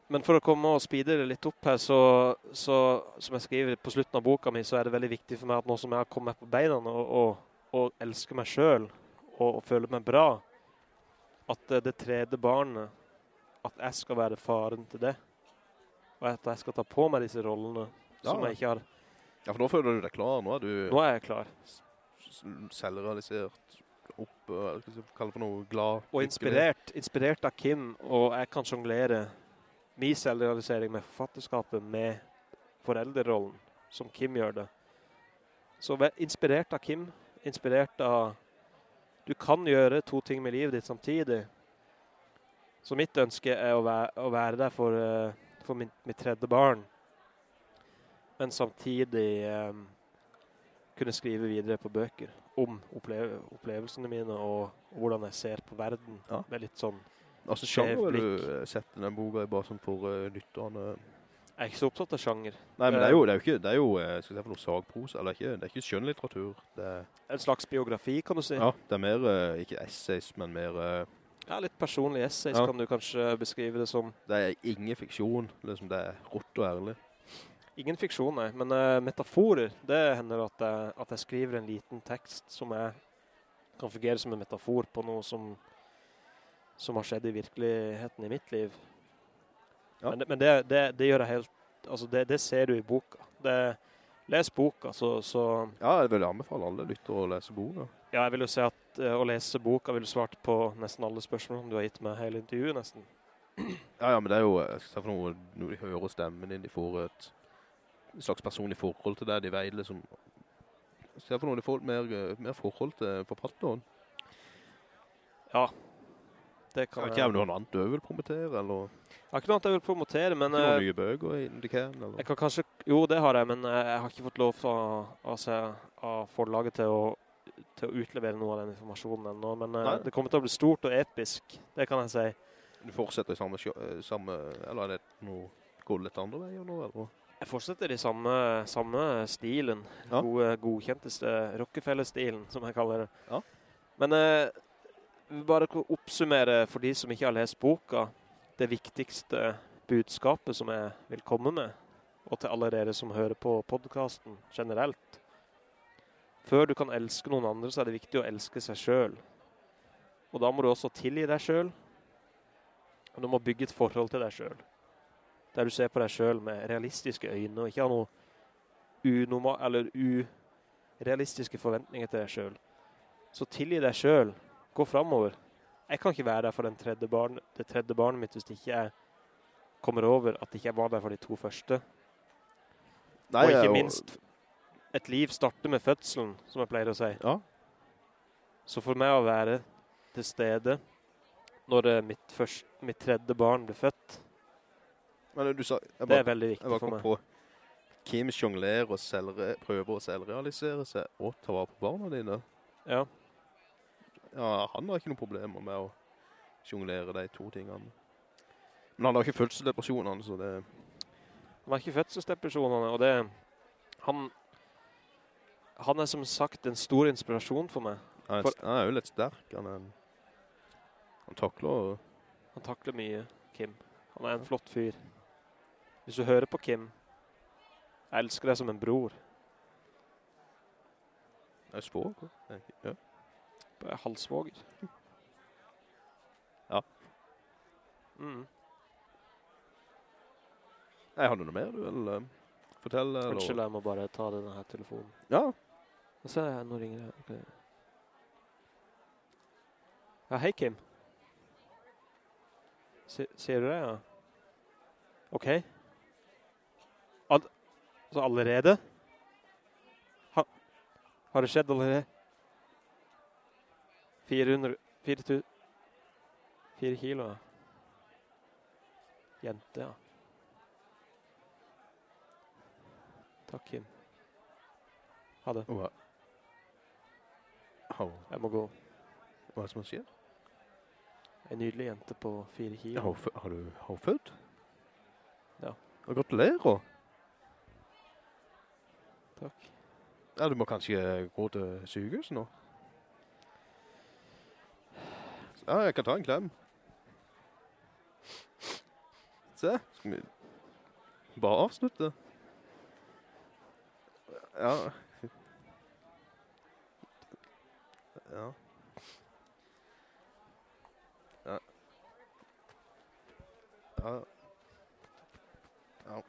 S2: Men for å komme og speede det litt opp her, så, så som jeg skriver på slutten av boka mi, så er det veldig viktig for meg at nå som jeg har kommet på beina og, og, og elsker meg selv, og, og føler meg bra, at eh, det tredje barnet, at jeg skal være faren til det. Og at jeg skal ta på meg disse rollene, som jeg ikke har.
S1: Ja, for nå føler du deg klar. Nå er du
S2: Nå er jeg klar.
S1: selvrealisert, opp, hva skal jeg kalle det for noe, glad.
S2: Og inspirert, inspirert av Kim, og jeg kan sjonglere min selvrealisering med forfatterskapet med foreldrerollen, som Kim gjør det. Så vær inspirert av Kim, inspirert av Du kan gjøre to ting med livet ditt samtidig. Så mitt ønske er å være, å være der for, eh, for min, mitt tredje barn, men samtidig um, kunne skrive videre på bøker om oppleve, opplevelsene mine og, og hvordan jeg ser på verden.
S1: Ja.
S2: Med litt sånn
S1: Altså, sjanger vil du sette den boka i bare sånn for uh, lytterne.
S2: Jeg er ikke så opptatt av sjanger.
S1: Nei, men det er jo, det er jo ikke, det er jo, øh, skal jeg si noe sagpros, eller ikke, det er ikke skjønnlitteratur. Det er,
S2: En slags biografi, kan du si.
S1: ja, det er mer, uh, ikke essays, men mer, Uh,
S2: Ja, litt personlig essays
S1: Ja.
S2: kan du kanskje beskrive det som.
S1: det er ingen fiksjon, liksom det er rått og ærlig.
S2: Ingen fiksjon, nei, men uh, metaforer, det hender at jeg, at jeg skriver en liten tekst som jeg kan fungere som en metafor på noe som, som har skjedd i virkeligheten i mitt liv.
S1: Ja.
S2: Men, det, men det, det, det gjør jeg helt, altså det, det ser du i boka. Det, les boka, så, så
S1: Ja, jeg vil anbefale alle lyttere å lese boka.
S2: ja, jeg vil jo si at uh, å lese boka vil svart på nesten alle spørsmålene du har gitt meg hele intervjuet nesten.
S1: Ja, ja, men det er jo, for noe, når de hører stemmen din, de får et slags personlig forhold til det, de veier liksom, Se for noe, de får mer, mer forhold til forfatteren.
S2: Ja, det kan
S1: ikke du har noe annet du vil promotere, eller
S2: Jeg har ikke noe annet jeg vil promotere, men
S1: ikke noen
S2: eh,
S1: nye bøger i The eller?
S2: jeg kan kanskje, jo det har jeg, men eh, jeg har ikke fått lov av, å, seg- av forlaget til å, til å utlevere noe av den informasjonen enda, men eh,
S1: Nei.
S2: det kommer til å bli stort og episk, det kan jeg si.
S1: Du fortsetter i samme, samme eller er det noe, går det litt andre veier nå, eller?
S2: Jeg fortsetter i samme, samme stilen,
S1: Ja.
S2: God, godkjenteste Rockefeller-stilen, som jeg kaller det.
S1: Ja.
S2: Men eh, bare oppsummere for de som ikke har lest boka, det viktigste budskapet som jeg vil komme med, og til alle dere som hører på podcasten generelt. Før du kan elske noen andre, så er det viktig å elske seg selv. Og da må du også tilgi deg selv, og du må bygge et forhold til deg selv. Der du ser på deg selv med realistiske øyne, og ikke har noe unormal, eller urealistiske forventninger til deg selv. Så tilgi deg selv, gå fremover. Jeg kan ikke være der for den tredje barn, det tredje barnet mitt hvis det ikke jeg kommer over at ikke jeg var der for de to første. og ikke minst, et liv starter med fødselen, som jeg pleier å si.
S1: Ja.
S2: Så for meg å være til stede når det mitt, først, mitt tredje barn ble født,
S1: Men du sa, jeg
S2: det er veldig viktig
S1: bare
S2: for meg.
S1: på, Kim jonglerer og selger, prøver å selvrealisere seg og ta vare på barna dine.
S2: Ja,
S1: Ja, han har ikke noen problemer med å jonglere de to tingene. Men han har ikke fødselsdepresjonene, så det...
S2: han har ikke fødselsdepresjonene, og det, han, han er som sagt en stor inspirasjon for meg.
S1: Han er,
S2: For-
S1: han er jo litt sterk. Han, er, han takler...
S2: Han takler mye, Kim. Han er en flott fyr. Hvis du hører på Kim, jeg elsker deg som en bror.
S1: Jeg er svåger. Ja.
S2: Jeg er.
S1: Ja.
S2: Mm.
S1: Jeg du noe mer du vil eh, fortelle?
S2: Unnskyld, jeg må bare ta denne her telefonen.
S1: Ja,
S2: Nå så er jeg, nå ringer jeg. Okay. Ja, hei Kim. Se, ser du det, ja? Ok. All, så allerede? Ha, har det skjedd allerede? 400, 4000, 4 kilo. Jente, ja. Takk, Kim. Ha det.
S1: hva,
S2: Jeg må gå.
S1: hva er det som skjer?
S2: En nydelig jente på fire kilo.
S1: har, har du har Ja. født?
S2: Ja.
S1: Og Gratulerer.
S2: Takk.
S1: Ja, du må kanskje gå til sykehuset nå. Ja, jeg kan ta en klem. Se, skal vi bare avslutte? Ja. Ja. Ja. Ja. Ja.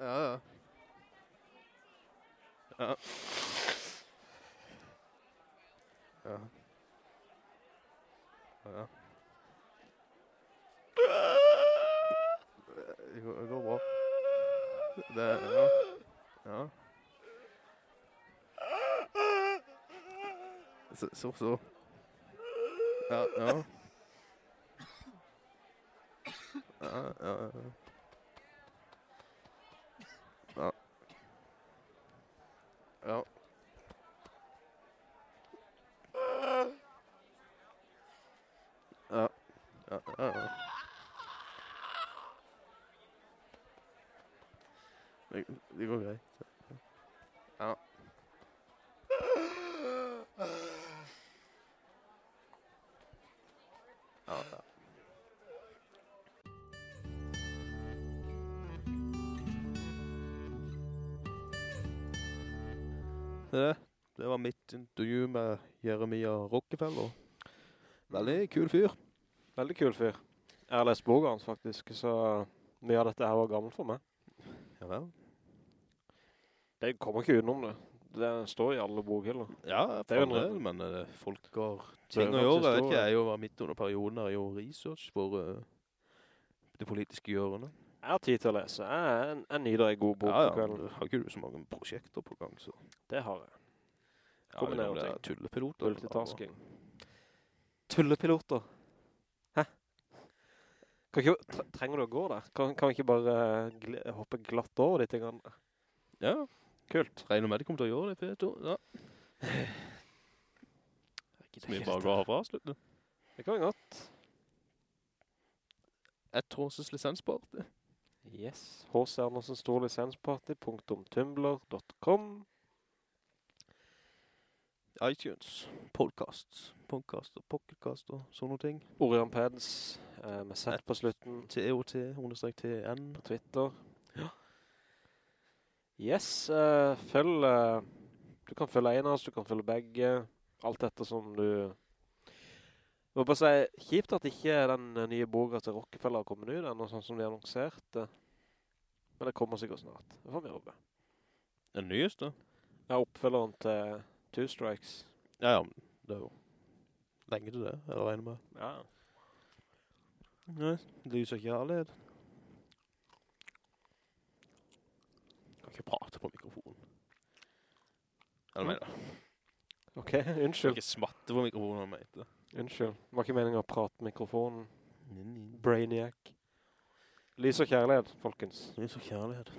S1: Ja, ja. Ja. Ja. Det går, bra. Det, ja. Ja. Så, så, så. Ja. Ja, ja, ja. Ja. Jeremia Rockefeller. Veldig kul fyr.
S2: Veldig kul fyr. Jeg har lest boka hans faktisk, så mye av dette her var gammelt for meg.
S1: Ja vel.
S2: Det kommer ikke utenom det. Det står i alle bokhyller.
S1: Ja,
S2: Det er jo en-
S1: del, men uh, folk har ting å gjøre. Jeg vet ikke, jeg jo var midt under perioden her jeg gjorde research for uh, det politiske hjørnet.
S2: Jeg har tid til å lese. Jeg, jeg, jeg nyder en god bok
S1: Ja,
S2: på kvelden.
S1: har ikke du så mange prosjekter på gang, så.
S2: Det har jeg.
S1: Ja, er
S2: ting.
S1: tullepiloter.
S2: Multitasking. Tullepiloter. Hæ? Ikke, trenger du å gå der? Kan, kan vi ikke bare gl hoppe glatt over de tingene?
S1: Ja,
S2: Kult.
S1: regner med de kommer til å gjøre det, Peter. Ja, (sighs) så vi bare går herfra og slutter.
S2: Det kan vi godt.
S1: Et års lisensparty.
S2: Yes. H.C. Andersen Stor Lisensparty punktum tumblr.com
S1: iTunes, podcast, podcast og pocketcast og sånne ting.
S2: Orion Peds eh, med set på slutten
S1: TOT, understrek TN.
S2: på Twitter. Ja. Yes, eh, følg, eh, du kan følge en av oss, du kan følge begge, alt dette som du... Jeg må bare si, kjipt at ikke den eh, nye boka til Rockefeller har kommet ut ennå, sånn som de annonserte. Men det kommer sikkert snart. Det får vi håpe.
S1: Den nyeste?
S2: Er oppfølgeren til Two Strikes.
S1: Ja, ja, det er jo lenge til det, jeg regner med.
S2: Ja.
S1: Nei, lys og kjærlighet. Kan ikke prate på mikrofonen. Eller mener jeg.
S2: Ok, unnskyld.
S1: ikke smatte på mikrofonen, jeg mente.
S2: Unnskyld. Det var ikke meningen å prate mikrofonen. Brainiac. Lys og kjærlighet, folkens.
S1: Lys og kjærlighet.